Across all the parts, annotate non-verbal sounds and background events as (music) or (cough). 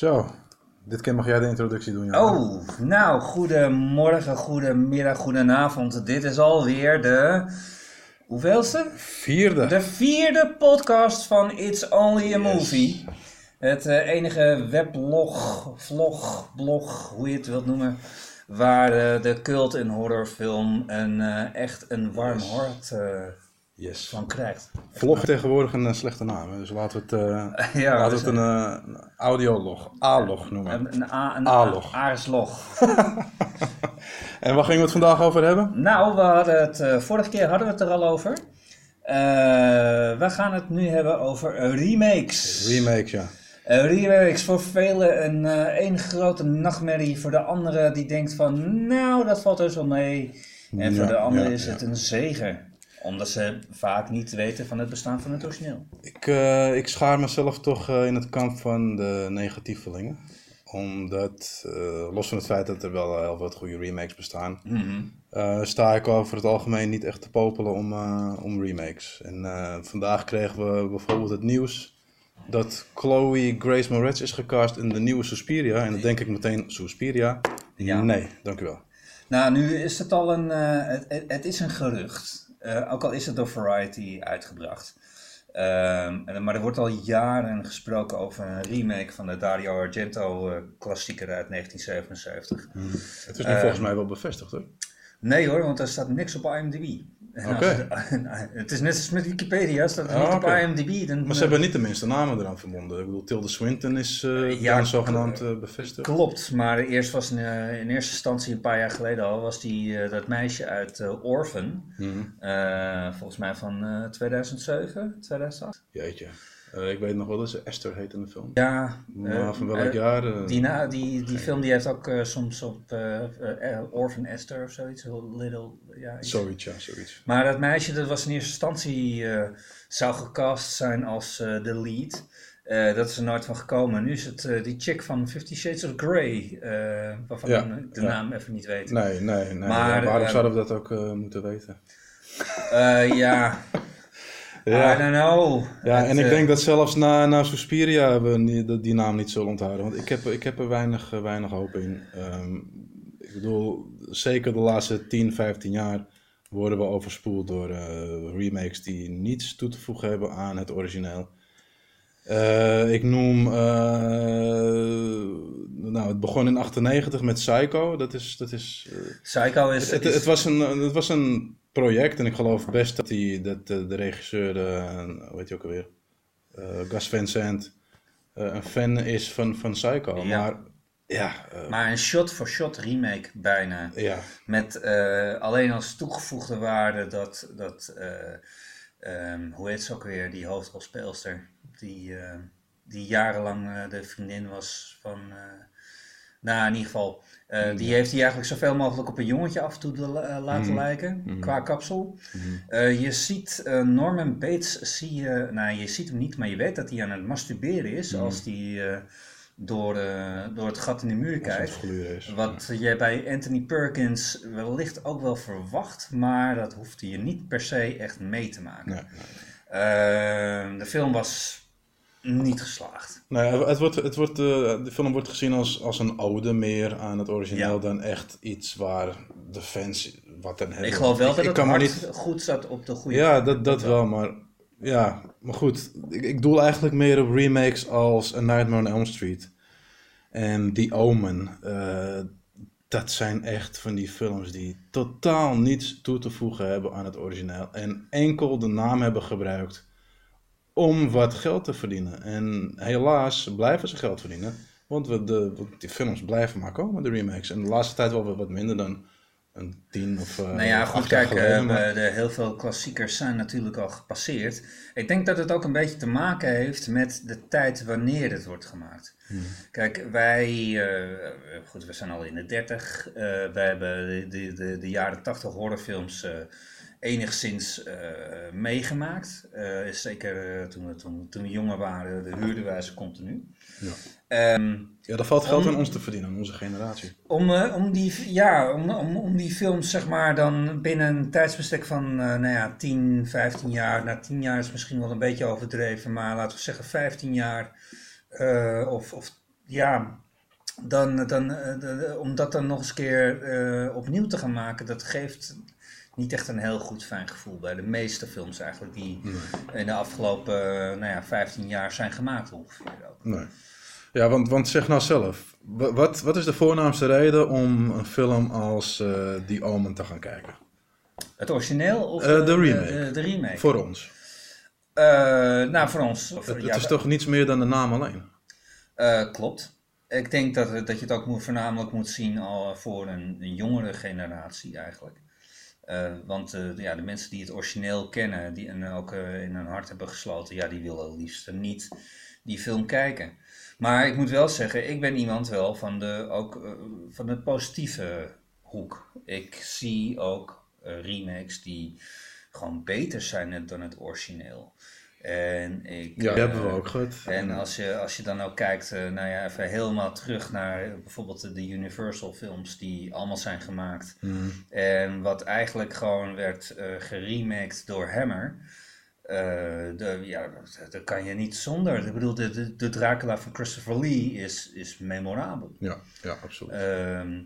Zo, dit keer mag jij de introductie doen, Jan. Oh, nou, goedemorgen, goedemiddag, goedenavond. Dit is alweer de. Hoeveelste? Vierde. De vierde podcast van It's Only a Movie. Het eh, enige weblog, vlog, blog, hoe je het wilt noemen. Waar eh, de cult en horrorfilm een, eh, echt een warm hart Yes. van krijgt. Vlog tegenwoordig een eh, slechte naam, dus laten we het, eh, (laughs) Ja, laten dus we het een, eh, een audiolog, A-log noemen. een, een, A- een A-log. Aarzlog. (laughs) En waar gingen we het vandaag over hebben? Nou, we hadden het, eh, vorige keer hadden we het er al over. Eh, we gaan het nu hebben over remakes. Remakes, ja. Remakes voor velen een één grote nachtmerrie. Voor de anderen die denkt van, nou, dat valt dus wel mee. En voor de anderen ja, is ja. het een zegen. Omdat ze vaak niet weten van het bestaan van het origineel. Ik, eh, ik schaar mezelf toch eh, in het kamp van de negatievelingen. Omdat, eh, los van het feit dat er wel heel wat goede remakes bestaan, Mhm. sta ik over het algemeen niet echt te popelen om, om remakes. En vandaag kregen we bijvoorbeeld het nieuws dat Chloe Grace Moretz is gecast in de nieuwe Suspiria. En dan denk ik meteen, Suspiria? Ja. Nee, dank u wel. Nou, nu is het al een, het, het, het is een gerucht. Eh, ook al is het door Variety uitgebracht. Ehm, maar er wordt al jaren gesproken over een remake van de Dario Argento eh, klassieker uit 1977. Het is nu volgens mij wel bevestigd hoor. Nee hoor, want er staat niks op IMDb. Oké. het, (laughs) het is net als met Wikipedia, staat het Ah, niet op IMDb. Dan, Maar ze hebben niet de minste namen eraan verbonden. Ik bedoel, Tilda Swinton is eh Ja, zogenaamd eh, bevestigd. Klopt, maar eerst was eh, in eerste instantie een paar jaar geleden al, was die, eh, dat meisje uit eh, Orphan. Mhm. Eh, volgens mij van eh 2007, 2008. Jeetje. Eh, ik weet nog wel dat ze Esther heet in de film. Ja, Maar eh, van welk eh, jaar? eh, Die, na, die, die film die heeft ook soms op Orphan Esther of zoiets, Little, ja, iets. Zoiets, ja, zoiets. Maar dat meisje, dat was in eerste instantie, zou gecast zijn als de lead. Dat is er nooit van gekomen. Nu is het die chick van Fifty Shades of Grey, waarvan Ja, ik de ja. naam even niet weet. Nee, nee, nee. Maar, Ja, waarom zouden we dat ook moeten weten? Eh, (laughs) ja, I don't know. ja Het, en ik eh, denk dat zelfs na, na Suspiria we dat die naam niet zullen onthouden. Want ik heb, ik heb er weinig, eh, weinig hoop in. Ehm, ik bedoel, zeker de laatste 10, 15 jaar worden we overspoeld door eh, remakes die niets toe te voegen hebben aan het origineel. Eh, ik noem, eh, nou, het begon in 98 met Psycho. Dat is, dat is eh, Psycho is... het, is- het, was een, het was een project en ik geloof best dat, die, dat de, de regisseur, hoe heet je ook alweer, Gus eh, een fan is van, van Psycho. Ja. Maar ja, maar een shot-for-shot remake bijna. ja, Met alleen als toegevoegde waarde dat, dat eh, ehm, hoe heet ze ook weer, die hoofdrolspeelster, die, eh, die jarenlang eh, de vriendin was van, eh, nou in ieder geval, eh, die heeft hij eigenlijk zoveel mogelijk op een jongetje af en toe de- laten Mhm. lijken, Mhm. qua kapsel. Je ziet Norman Bates, zie je, nou je ziet hem niet, maar je weet dat hij aan het masturberen is als hij door, door het gat in de muur kijkt. is. Wat je bij Anthony Perkins wellicht ook wel verwacht, maar dat hoefde je niet per se echt mee te maken. Nee, de film was niet geslaagd. Nee, het wordt, het wordt, eh, de film wordt gezien als, als een ode meer aan het origineel Ja. dan echt iets waar de fans wat aan hebben. Ik geloof wel dat ik het niet goed zat op de goede Ja, dat, dat wel, maar ja, maar goed. Ik, ik doel eigenlijk meer op remakes als A Nightmare on Elm Street en The Omen. Eh, dat zijn echt van die films die totaal niets toe te voegen hebben aan het origineel en enkel de naam hebben gebruikt om wat geld te verdienen. En helaas blijven ze geld verdienen, want we de, die films blijven maar komen, de remakes. En de laatste tijd wel wat- wat minder dan een tien of eh Nou ja, goed, kijk, geleden, eh, maar- de, heel veel klassiekers zijn natuurlijk al gepasseerd. Ik denk dat het ook een beetje te maken heeft met de tijd wanneer het wordt gemaakt. Hmm. Kijk, wij, eh, goed, we zijn al in de dertig. eh wij hebben de, de, de, de jaren tachtig horrorfilms enigszins eh, meegemaakt. Eh, zeker eh, toen, we, toen, toen we jonger waren, de huurden wij ze continu. Ja. Ehm, Ja, er valt geld Om- aan ons te verdienen, aan onze generatie. om, om, die, ja, om, om, om die films zeg maar dan binnen een tijdsbestek van nou ja, 10, 15 jaar. Nou, 10 jaar is misschien wel een beetje overdreven, maar laten we zeggen 15 jaar. of, of ja, dan, dan, om dat dan nog eens een keer opnieuw te gaan maken, dat geeft niet echt een heel goed fijn gevoel bij de meeste films eigenlijk die in de afgelopen nou ja, 15 jaar zijn gemaakt ongeveer. Ook. Nee. Ja, want, want zeg nou zelf, wa- wat, wat is de voornaamste reden om een film als eh The Omen te gaan kijken? Het origineel of Eh, de remake. De, de remake. Voor ons. Eh, nou, voor ons. of- Het, ja, het is toch niets meer dan de naam alleen? Klopt. Ik denk dat, dat je het ook moet, voornamelijk moet zien al voor een, een jongere generatie eigenlijk. Eh, want eh, ja, de mensen die het origineel kennen die, en ook eh, in hun hart hebben gesloten, ja, die willen liefst niet die film kijken. Maar ik moet wel zeggen, ik ben iemand wel van de, ook, van de positieve hoek. Ik zie ook remakes die gewoon beter zijn dan het origineel. En ik, Ja, hebben we eh, ook gehad. en als je, als je dan ook kijkt, eh, nou ja, even helemaal terug naar bijvoorbeeld de, Universal films die allemaal zijn gemaakt. Mm. En wat eigenlijk gewoon werd geremaked door Hammer. de, ja, dat, kan je niet zonder. Ik bedoel, de, de, de Dracula van Christopher Lee is, is memorabel. Ja, ja, absoluut. Ehm,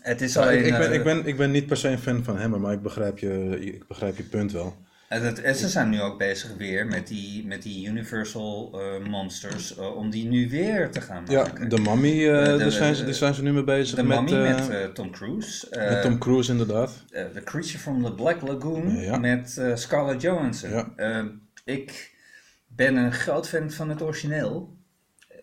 het is Ja, alleen... ik, ik, ben, ik, ben, ik ben niet per se een fan van Hammer, maar ik begrijp je, ik begrijp je punt wel. En ze zijn nu ook bezig weer met die, met die Universal eh, Monsters, eh, om die nu weer te gaan Ja, maken. de Mummy, eh, de- daar, zijn ze, daar zijn ze nu mee bezig De met, Mummy met Tom Cruise. met Tom Cruise inderdaad. The Creature from the Black Lagoon Ja. met Scarlett Johansson. Ja. Eh, ik ben een groot fan van het origineel.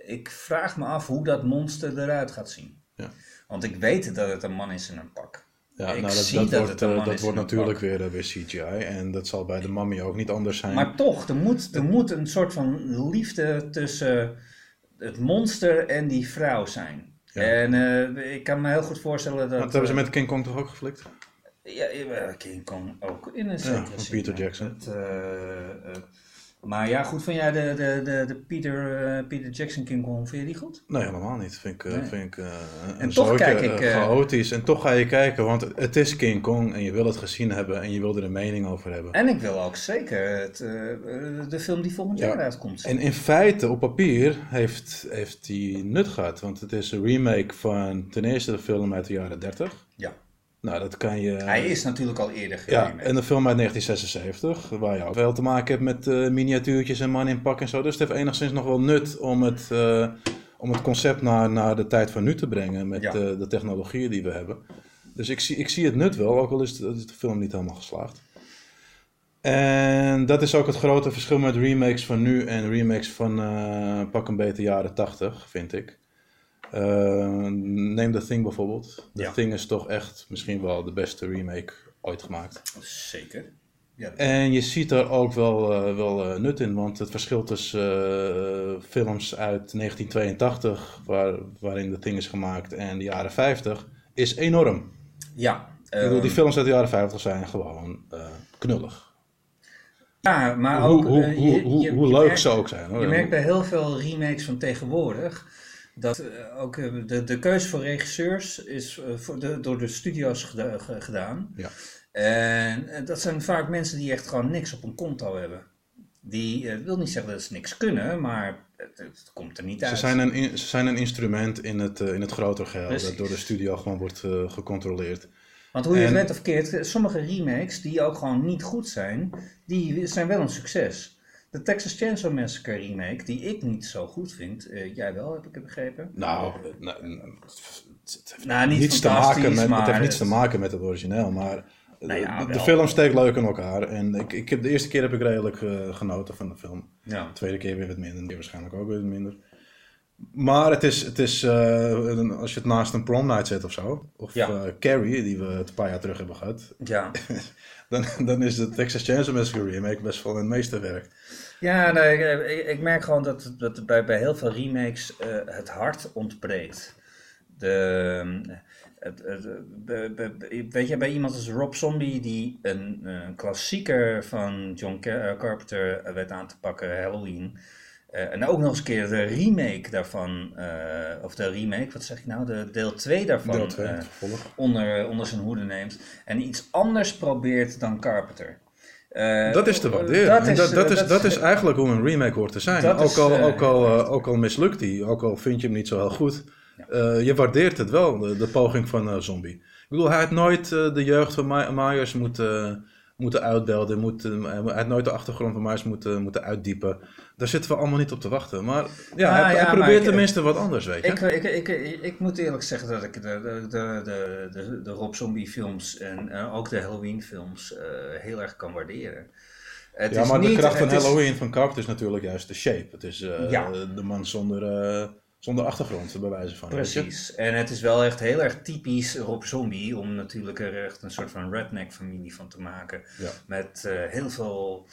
Ik vraag me af hoe dat monster eruit gaat zien. Ja. Want ik weet dat het een man is in een pak. Ja, Ik nou, dat, dat, dat wordt, eh, dat wordt natuurlijk pak. weer, eh, weer CGI en dat zal bij de Mummy ook niet anders zijn. Maar toch, er moet, er moet een soort van liefde tussen het monster en die vrouw zijn. Ja. En eh, ik kan me heel goed voorstellen dat... dat hebben ze met King Kong toch ook geflikt? Ja, ja, King Kong ook in een zekere van zin. Peter Jackson. Het, maar ja, goed, van jij de, de, de, de Peter, eh, Peter Jackson King Kong, vind je die goed? Nee, helemaal niet. Vind ik, eh, Nee. vind ik eh, En toch zootje, kijk ik, eh, chaotisch. En toch ga je kijken, want het is King Kong en je wil het gezien hebben en je wil er een mening over hebben. En ik wil ook zeker het, de film die volgend Ja. jaar uitkomt. En in feite, op papier, heeft, heeft die nut gehad. Want het is een remake van ten eerste de film uit de jaren 30. Ja. Nou, dat kan je... Hij is natuurlijk al eerder Ja, en de film uit 1976, waar je ook veel te maken hebt met eh, miniatuurtjes en man in pak en zo. Dus het heeft enigszins nog wel nut om het, eh, om het concept naar, naar de tijd van nu te brengen met Ja. eh, de technologieën die we hebben. Dus ik zie, ik zie het nut wel, ook al is de, is de film niet helemaal geslaagd. En dat is ook het grote verschil met remakes van nu en remakes van pak een beter jaren 80, vind ik. Eh, neem The Thing bijvoorbeeld. The Ja. Thing is toch echt misschien wel de beste remake ooit gemaakt. Zeker. Ja. En je ziet er ook wel, eh, wel eh, nut in, want het verschil tussen films uit 1982, waar, waarin The Thing is gemaakt, en de jaren 50, is enorm. ja, Ik bedoel, die ehm, films uit de jaren 50 zijn gewoon knullig. ja, maar ook... hoe, hoe, je- hoe, je- hoe je leuk merkt- ze ook zijn. Hoor. Je merkt bij heel veel remakes van tegenwoordig dat eh, ook eh, de, de keuze voor regisseurs is eh, voor de, door de studio's geda- ge- gedaan. Ja. En dat zijn vaak mensen die echt gewoon niks op een konto hebben. Die wil niet zeggen dat ze niks kunnen, maar het, het komt er niet Ze uit. zijn, een, in- ze zijn een instrument in het, eh, in het grotere geheel, Precies. dat door de studio gewoon wordt gecontroleerd. Want hoe je het weet of keert, sommige remakes die ook gewoon niet goed zijn, die zijn wel een succes. De Texas Chainsaw Massacre remake, die ik niet zo goed vind, eh, jij wel, heb ik begrepen. Nou, eh, nou, nou, het heeft Nou, niet niets te maken met, het heeft niets te maken met het origineel, maar Nou ja, de, film steekt leuk in elkaar. En ik, ik heb, de eerste keer heb ik redelijk eh, genoten van de film. Ja. De tweede keer weer wat minder, en waarschijnlijk ook weer wat minder. Maar het is, het is eh, als je het naast een prom night zet of zo, of Ja. Carrie, die we het een paar jaar terug hebben gehad, Ja, (laughs) dan, dan is de Texas Chainsaw Massacre remake best wel een meesterwerk. ja nee, ik- ik, ik merk gewoon dat, dat bij, bij heel veel remakes eh, het hart ontbreekt. De, het, het- be- weet je, bij iemand als Rob Zombie, die een, eh, klassieker van John Car- eh, Carpenter eh, werd aan te pakken, Halloween. Eh, en ook nog eens een keer de remake daarvan, eh, of de remake, wat zeg ik nou, de deel 2 daarvan. Deel 2, eh, onder, onder zijn hoede neemt en iets anders probeert dan Carpenter. Dat is te waarderen. Dat is, dat, dat, is, dat is eigenlijk hoe een remake hoort te zijn. Ook al, ook, al, ook al mislukt die, ook al vind je hem niet zo heel goed. je waardeert het wel, de, de poging van Zombie. Ik bedoel, hij had nooit de jeugd van My- Myers moeten, moeten uitbelden. Moet, hij had nooit de achtergrond van Myers moeten, moeten uitdiepen. Daar zitten we allemaal niet op te wachten. Maar ja, Ah, hij, ja, hij maar probeert ik- tenminste wat anders, weet je. Ik, ik, ik, moet eerlijk zeggen dat ik de, de, de, de, de, de Rob Zombie films en eh, ook de Halloween films eh, heel erg kan waarderen. Het ja, is maar de niet- kracht van is- Halloween van Carpenter is natuurlijk juist de shape. Het is eh, Ja. de man zonder, zonder achtergrond, bij wijze van. Precies. En het is wel echt heel erg typisch Rob Zombie om natuurlijk er echt een soort van redneck familie van te maken. Ja. Met heel veel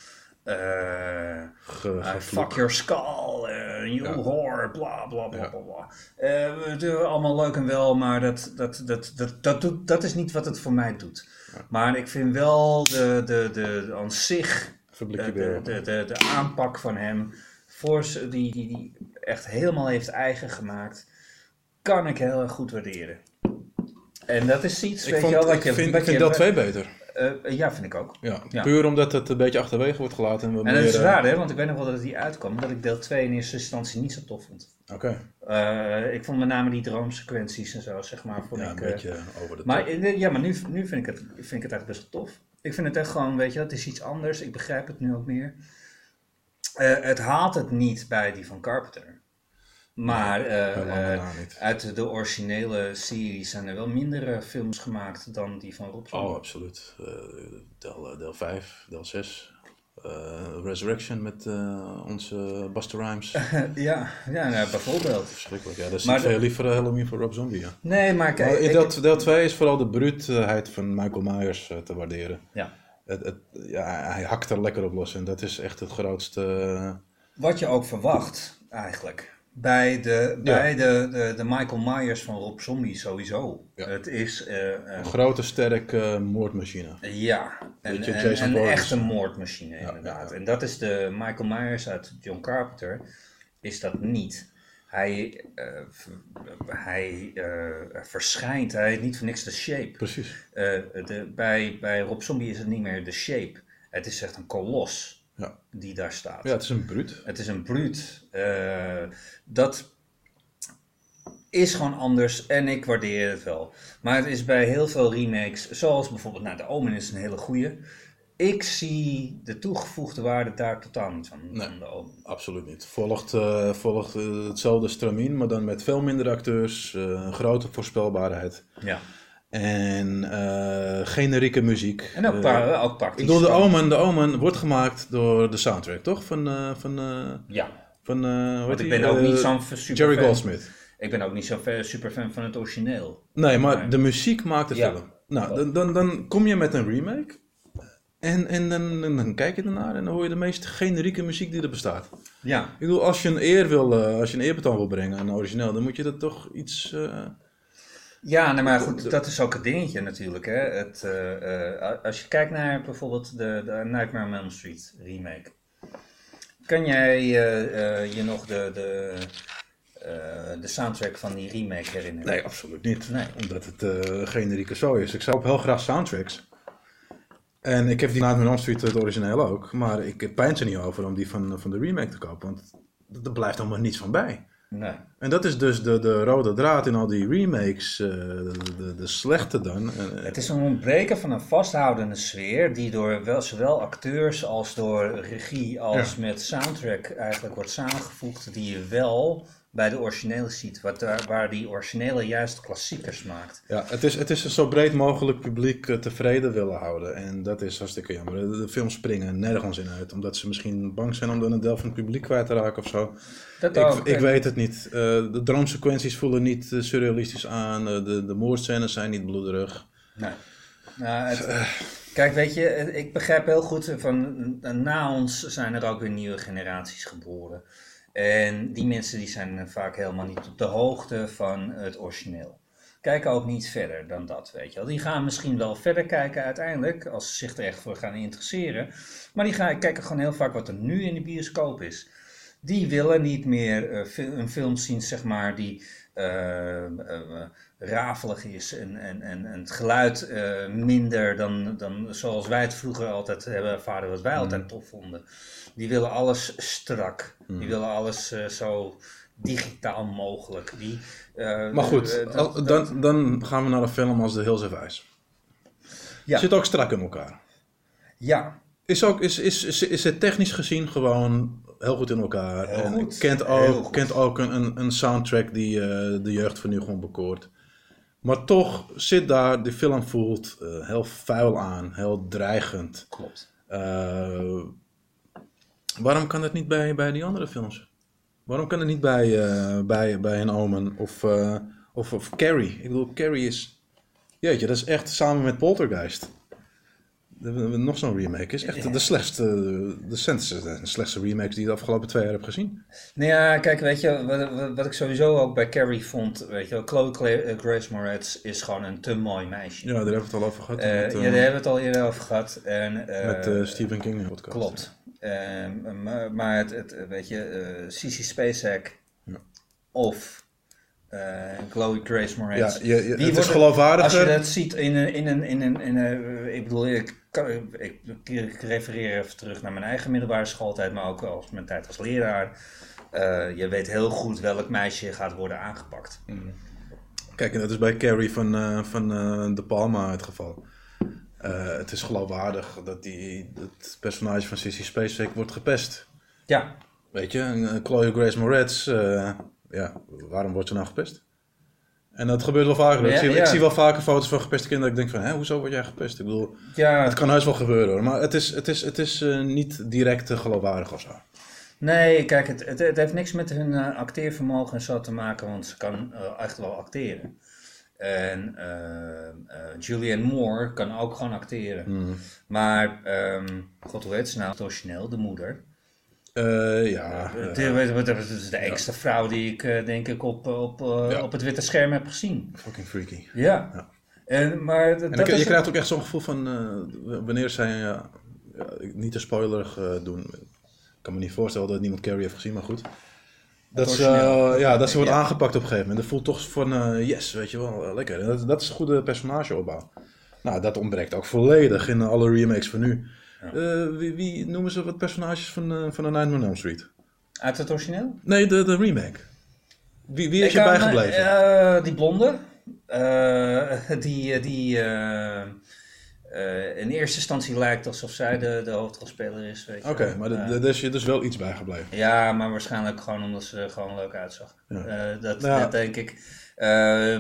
Ge- eh, gevloek. fuck your skull, eh, you Ja. whore, bla bla bla bla bla. Eh, we allemaal leuk en wel, maar dat, dat, dat, dat, dat, doet, dat is niet wat het voor mij doet. Maar ik vind wel de, de, de, aan zich de, de, de, de, aanpak van hem, voor, die, die, die echt helemaal heeft eigen gemaakt, kan ik heel erg goed waarderen. En dat is iets, Ik, weet vond, je wel, wat ik je... vind, ik vind je- deel 2 beter. Eh, ja, vind ik ook. Ja, Ja. Puur omdat het een beetje achterwege wordt gelaten. En, we En dat is meer, eh, raar, hè, want ik weet nog wel dat het hier uitkwam, dat ik deel 2 in eerste instantie niet zo tof vond. Oké, Eh, ik vond met name die droomsequenties en zo, zeg maar, vond ja, ik... een eh, beetje over de maar, top. ja, maar nu, nu vind, ik het, vind ik het eigenlijk best wel tof. Ik vind het echt gewoon, weet je, het is iets anders. Ik begrijp het nu ook meer. Eh, het haalt het niet bij die van Carpenter. Maar eh, eh, uit de originele serie zijn er wel mindere films gemaakt dan die van Rob Zombie. Oh, absoluut. Eh, deel, deel 5, deel 6. eh, Resurrection met eh, onze Buster Rhymes. (laughs) ja, ja nou, bijvoorbeeld. Verschrikkelijk. Ja, dat is Maar veel liever eh, Halloween voor Rob Zombie. Ja. Nee, maar Maar kijk, in ik- deel, deel 2 is vooral de bruutheid van Michael Myers eh, te waarderen. ja. Het, het, ja, hij hakt er lekker op los en dat is echt het grootste. eh, wat je ook verwacht, eigenlijk. Bij de, bij de, de, de Michael Myers van Rob Zombie sowieso. Ja. Het is... eh, eh, een grote, sterke eh, moordmachine. Ja, een, een, Jason een Voorhees. echte moordmachine inderdaad. ja. En dat is de Michael Myers uit John Carpenter, is dat niet. Hij, hij verschijnt, hij heeft niet voor niks de shape. Precies. De, bij, bij Rob Zombie is het niet meer de shape. Het is echt een kolos Ja. die daar staat. ja, het is een bruut. Het is een bruut. Eh, dat is gewoon anders en ik waardeer het wel. Maar het is bij heel veel remakes, zoals bijvoorbeeld, nou, de Omen is een hele goeie. Ik zie de toegevoegde waarde daar totaal niet van, Nee. van de Omen. Absoluut niet. Volgt, eh, volgt eh, hetzelfde stramien, maar dan met veel minder acteurs, een grote voorspelbaarheid Ja. En eh, generieke muziek. En ook, Eh, pa- ook praktisch. ik bedoel, de Omen, de Omen wordt gemaakt door de soundtrack, toch? Van, eh, van, eh, Ja, van eh, want ik die? ben ook Eh, niet zo'n super Jerry fan. Goldsmith. Ik ben ook niet zo'n super fan van het origineel. Nee, maar de muziek maakt de Ja. film. Nou, dan, dan, dan kom je met een remake en, en dan, dan, dan kijk je ernaar en dan hoor je de meest generieke muziek die er bestaat. Ja, Ik bedoel, als je een eer wil, eh, als je een eerbetoon wil brengen aan een origineel, dan moet je dat toch iets... Ja, nee, maar goed, dat is ook het dingetje natuurlijk. Hè. Het, eh, eh, als je kijkt naar bijvoorbeeld de, de Nightmare on Elm Street remake. Kan jij eh, je nog de, de, de soundtrack van die remake herinneren? Nee, absoluut niet. Nee. Omdat het generieke zo is. Ik zou heel graag soundtracks. En ik heb die Nightmare on Elm Street, het origineel ook. Maar ik pijnt er niet over om die van, van de remake te kopen. Want er blijft allemaal niets van bij. Nee. En dat is dus de, de rode draad in al die remakes. eh, de, de, de slechte dan. Eh, Het is een ontbreken van een vasthoudende sfeer die door wel, zowel acteurs als door regie als met soundtrack eigenlijk wordt samengevoegd die je wel bij de originele ziet, wat waar die originele juist klassiekers maakt. Ja, het is, het is een zo breed mogelijk publiek eh, tevreden willen houden. En dat is hartstikke jammer. De, de films springen nergens in uit. Omdat ze misschien bang zijn om dan een deel van het publiek kwijt te raken of zo. Dat Ik, ook. ik weet het niet. Eh, de droomsequenties voelen niet eh, surrealistisch aan. De, de moordscènes zijn niet bloederig. Nee. Nou, het- kijk, weet je, ik begrijp heel goed van na ons zijn er ook weer nieuwe generaties geboren. En die mensen die zijn eh, vaak helemaal niet op de hoogte van het origineel. Kijken ook niet verder dan dat, weet je wel. Die gaan misschien wel verder kijken uiteindelijk, als ze zich er echt voor gaan interesseren. Maar die gaan, kijken gewoon heel vaak wat er nu in de bioscoop is. die willen niet meer eh, een film zien, zeg maar, die eh, rafelig is en, en, en, en het geluid eh, minder dan, dan zoals wij het vroeger altijd hebben ervaren, wat wij Mm. altijd tof vonden. Die willen alles strak. Die willen alles eh, zo digitaal mogelijk. Die, eh, Maar goed, al- dat- dat- dan, dan gaan we naar een film als The Hills of Ice. Ja. Zit ook strak in elkaar. ja, Is, ook, is, is, is, is het technisch gezien gewoon heel goed in elkaar. Heel en goed. Kent ook, kent ook een, een, soundtrack die de jeugd van nu gewoon bekoort. Maar toch zit daar, die film voelt eh, heel vuil aan, heel dreigend. klopt. Eh, waarom kan dat niet bij, bij die andere films? Waarom kan het niet bij, eh, bij, bij een Omen of, of, of Carrie? Ik bedoel, Carrie is... Jeetje, dat is echt samen met Poltergeist. We hebben nog zo'n remake. is echt de slechtste, de slechtste, de slechtste remakes die ik de afgelopen twee jaar heb gezien. Nou ja, kijk, weet je, wat, ik sowieso ook bij Carrie vond, weet je wel, Chloe eh, Grace Moretz is gewoon een te mooi meisje. Ja, daar hebben we het al over gehad. Eh, met, ja, eh, daar hebben we het al eerder over gehad. En, met Stephen King podcast. Klopt. Ehm, maar, het, het, weet je, Sissy Spacek Ja. of Chloe Grace Moretz. Ja, je, je- Die het is geloofwaardiger. Als je dat ziet in een, in een, in een, in een ik bedoel, ik, ik, ik refereer even terug naar mijn eigen middelbare schooltijd, maar ook als mijn tijd als leraar. Eh, je weet heel goed welk meisje gaat worden aangepakt. Kijk, en dat is bij Carrie van, eh, van eh, De Palma het geval. Eh, het is geloofwaardig dat die, het personage van Sissy Spacek wordt gepest. Ja, Weet je, eh, Chloe Grace Moretz, eh, ja, waarom wordt ze nou gepest? En dat gebeurt wel vaker. Ja, ik, zie, ja. ik zie wel vaker foto's van gepeste kinderen. Dat ik denk van, hè, hoezo word jij gepest? Ik bedoel, ja het kan heus wel gebeuren hoor. Maar het is, het is, het is eh, niet direct eh, geloofwaardig of zo. Nee, kijk, het, het, het heeft niks met hun eh, acteervermogen en zo te maken, want ze kan echt wel acteren. En Julianne Moore kan ook gewoon acteren. Hmm. Maar, ehm, god hoe heet ze nou? De moeder. Eh, ja, Eh, eh, Dat is de engste vrouw die ik eh, denk ik op, op, eh, Ja. op het witte scherm heb gezien. fucking freaky. Ja. Ja. En, maar d- En dat dan, is je krijgt ook echt zo'n gevoel van, eh, wanneer zij, ja, ja, niet te spoilerig eh, doen. Ik kan me niet voorstellen dat niemand Carrie heeft gezien, maar goed. Dat ze, eh, ja, dat ze wordt Ja. aangepakt op een gegeven moment. Dat voelt toch van, eh, yes, weet je wel, eh, lekker. Dat, dat is een goede personageopbouw. Nou, dat ontbreekt ook volledig in alle remakes van nu. Eh, wie, wie noemen ze wat personages van, eh van The Nightmare on Elm Street? Uit het origineel? Nee, de, de remake. Wie, wie is je bijgebleven? eh, die blonde. (laughs) Die die in eerste instantie lijkt alsof zij de, de hoofdrolspeler is. Oké, wel. maar er is je dus wel iets bijgebleven. ja, maar waarschijnlijk gewoon omdat ze er gewoon leuk uitzag. Ja. Dat, Nou dat denk ik.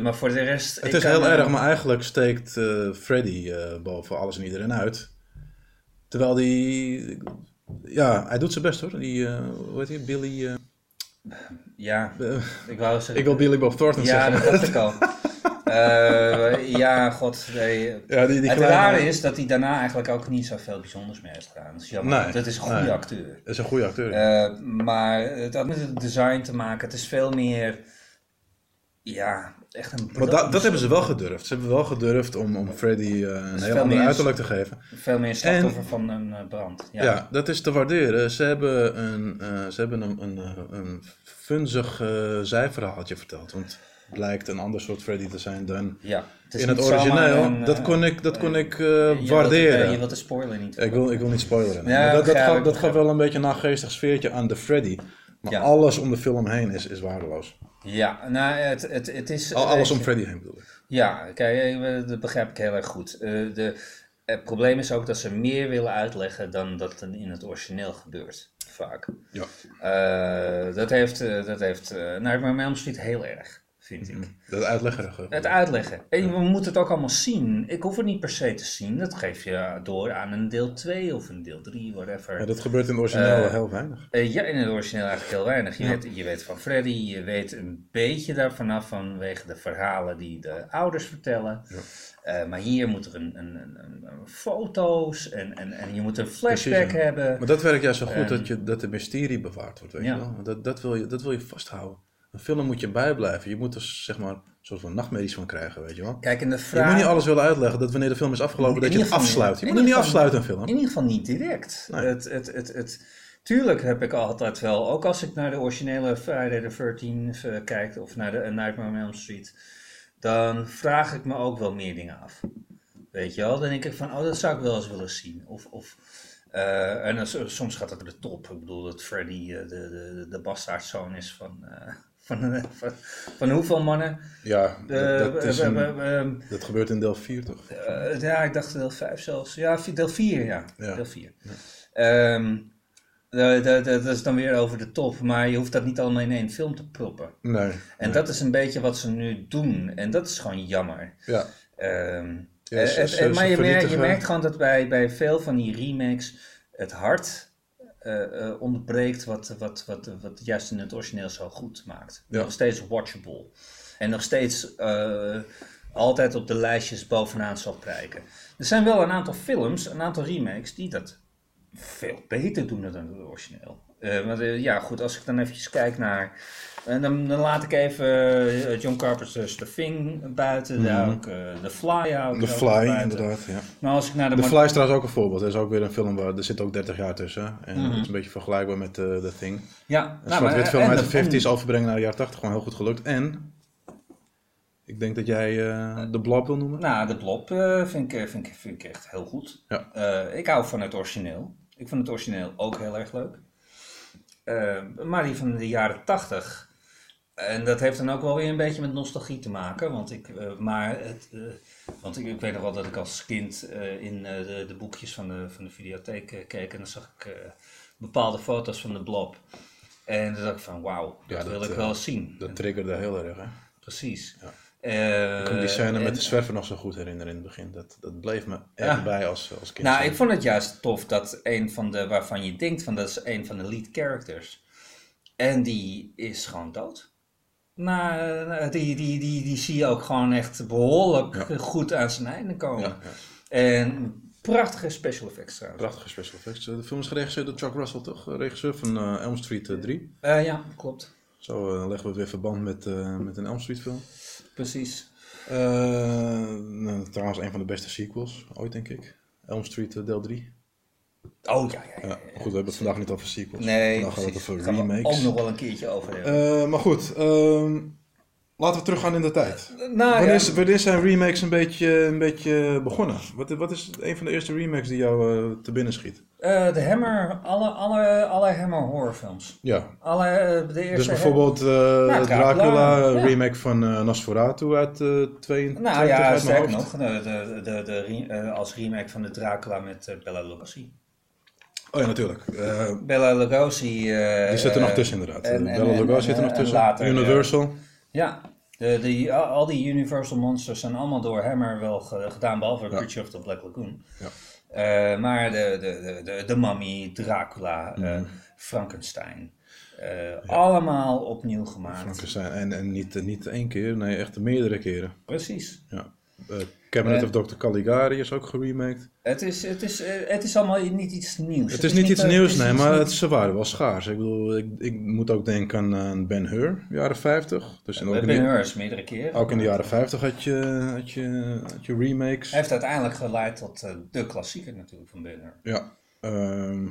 Maar voor de rest... Het is heel erg, maar eigenlijk steekt Freddy boven alles en iedereen uit. Terwijl die... Ja, hij doet zijn best hoor. Die, eh, hoe heet hij? Billy... eh, Ja, eh, ik wou zeggen... ik wil Billy Bob Thornton Ja, zeggen. dat dacht ik al. (laughs) Ja, god. Nee. Ja, die, die het kleine- rare is dat hij daarna eigenlijk ook niet zoveel bijzonders meer heeft gedaan. Dat is jammer. Nee, dat is een goede nee. acteur. Dat is een goede acteur. Maar het had met het design te maken. Het is veel meer. Ja, echt een. maar dat, dat hebben ze wel gedurfd. Ze hebben wel gedurfd om, om Freddy eh, een is heel ander uiterlijk te geven. Veel meer slachtoffer van een eh, brand. Ja. Ja. dat is te waarderen. Ze hebben een, eh, ze hebben een, een, een funzig zijverhaaltje verteld. Want het blijkt een ander soort Freddy te zijn dan Ja, in het origineel. een, dat kon ik, dat kon ik wilt- waarderen. je wilt de spoiler niet. Ik wil, ik wil niet spoileren. Ja, maar dat, dat, dat gaat wel een beetje een nageestig sfeertje aan de Freddy. Maar Ja. alles om de film heen is, is waardeloos. Ja, nou, het, het, het is. Al, alles om Freddy heen bedoel ik. Ja, kijk, eh, dat begrijp ik heel erg goed. Eh, de, het probleem is ook dat ze meer willen uitleggen dan dat er in het origineel gebeurt. Vaak. Ja. Eh, dat heeft, dat heeft uh, Nightmare on Elm Street heel erg, vind ik. Dat uitleggerige. Het uitleggen. En we moeten het ook allemaal zien. Ik hoef het niet per se te zien. Dat geef je door aan een deel 2 of een deel 3, whatever. Ja, dat gebeurt in het origineel Eh, heel weinig. Eh, ja, in het origineel eigenlijk heel weinig. Je, Ja. weet, je weet van Freddy, je weet een beetje daarvan af vanwege de verhalen die de ouders vertellen. Ja. Eh, maar hier moet er een, een, een, foto's en, en, en je moet een flashback Precies, ja. hebben. Maar dat werkt juist zo goed, Ehm, dat, je, dat de mysterie bewaard wordt. Weet ja. je wel? Dat, dat, wil je, dat wil je vasthouden. Een film moet je bijblijven. Je moet er zeg maar, een soort van nachtmerries van krijgen, weet je wel. Kijk, en de Je vraag... moet niet alles willen uitleggen dat wanneer de film is afgelopen, dat je het afsluit. Je moet hem niet afsluiten, een film. In ieder geval niet direct. Nee. Het, het, het, het, Tuurlijk heb ik altijd wel, ook als ik naar de originele Friday the 13th kijk of naar de Nightmare on Elm Street, dan vraag ik me ook wel meer dingen af. Weet je wel, dan denk ik van, oh, dat zou ik wel eens willen zien. Of, of eh, en soms gaat het naar de top. Ik bedoel dat Freddy eh, de, de, de bastaardzoon is van, eh, van, eh, van, van hoeveel mannen? Ja, De, dat, dat is eh, een- eh, eh, dat gebeurt in deel 4 toch? eh, ja, ik dacht deel 5 zelfs. Ja, deel 4, ja. Ja. Deel 4. Ehm, dat is dan weer over de top, maar je hoeft dat niet allemaal in één film te proppen. Nee. En nee. dat is een beetje wat ze nu doen. En dat is gewoon jammer. Ja, Ehm, Ja, eh, ze- het- ze- eh, maar je, merkt, je merkt gewoon dat bij, bij veel van die remakes het hart eh, eh, ontbreekt wat, wat, wat, wat juist in het origineel zo goed maakt. Ja. Nog steeds watchable. En nog steeds eh, altijd op de lijstjes bovenaan zal prijken. Er zijn wel een aantal films, een aantal remakes, die dat veel beter doen dan het origineel. Eh, eh, ja, goed, als ik dan eventjes kijk naar... En dan, dan laat ik even eh, John Carpenter's The Thing buiten, daar Mhm. ook eh, The Fly The Fly, inderdaad. Ja. Maar als ik naar de... The Fly is trouwens ook een voorbeeld. Dat is ook weer een film waar er zit ook 30 jaar tussen. En Mhm. het is een beetje vergelijkbaar met eh, The Thing. Ja, Een nou, zwart-wit film en uit de de- 50s overbrengen naar de jaren 80 gewoon heel goed gelukt. En ik denk dat jij eh, de Blob wil noemen. Nou, de Blob eh, vind, ik, eh, vind, ik, vind ik echt heel goed. Ja. Eh, ik hou van het origineel. Ik vond het origineel ook heel erg leuk. Eh, maar die van de jaren 80. En dat heeft dan ook wel weer een beetje met nostalgie te maken. Want ik, eh, maar het, eh, want ik, ik weet nog wel dat ik als kind in de, de boekjes van de, van de videotheek keek. En dan zag ik bepaalde foto's van de Blob. En dan dacht ik van wauw, dat, Ja, dat, wil ik wel zien. Dat triggerde heel erg. Hè? Precies. Ja. Eh, Ik kan die scène en- met de zwerver nog zo goed herinneren in het begin. Dat, dat bleef me echt Ja. bij als, als kind. Nou, ik vond het juist tof dat een van de, waarvan je denkt van dat is een van de lead characters. En die is gewoon dood. Nou, eh, die, die, die, die zie je ook gewoon echt behoorlijk Ja. goed aan zijn einde komen. Ja. En prachtige special effects trouwens. Prachtige special effects. De film is geregisseerd door Chuck Russell, toch? Regisseur van eh, Elm Street eh, 3. Eh, ja, klopt. Zo eh, leggen we weer verband met, eh, met een Elm Street film. Precies. Eh, nou, trouwens, een van de beste sequels ooit, denk ik. Elm Street eh, deel 3. Oh ja, ja, ja. Goed, we hebben het vandaag niet over sequels. Nee, vandaag gaat het precies. over remakes. ook nog wel een keertje over hebben. Eh, maar goed, ehm, laten we teruggaan in de tijd. nou, Wanneer, is- wanneer zijn remakes een beetje, een beetje begonnen? Wat, wat is een van de eerste remakes die jou te binnen schiet? Eh, de Hammer, alle, alle, alle Hammer horrorfilms. Ja, Alle, eh, de eerste dus bijvoorbeeld eh, Dracula, Dracula, ja. remake van Nosferatu uit eh 22 Nou ja, hoofd. nog, de, de, de, als remake van de Dracula met Bella Lugosi. Oh ja, natuurlijk. Bella Lugosi... die zit er nog tussen inderdaad. en- en- Bela en- Lugosi en- zit er nog en tussen. later, Universal. Ja, de, al die Universal Monsters zijn allemaal door Hammer wel ge- gedaan, behalve Ja. Creature of the Black Lagoon. Ja. Eh, maar de, de, de, de, de Mummy, Dracula, eh, Mhm. Frankenstein, eh, allemaal opnieuw gemaakt. Frankenstein. En, en niet, niet één keer, nee, echt meerdere keren. Precies. Ja. Cabinet Eh. of Dr. Caligari is ook geremaked. Het is, het, is, eh, het is allemaal niet iets nieuws. Het is niet iets eh, nieuws, is nee, maar het, ze waren wel schaars. Ik bedoel, ik, ik moet ook denken aan, Ben Hur, jaren 50. Dus in Ben de, Hurs meerdere keren. ook in de jaren 50 had je, had je, had je remakes. Heeft uiteindelijk geleid tot de klassieker natuurlijk van Ben Hur. Ja. ehm,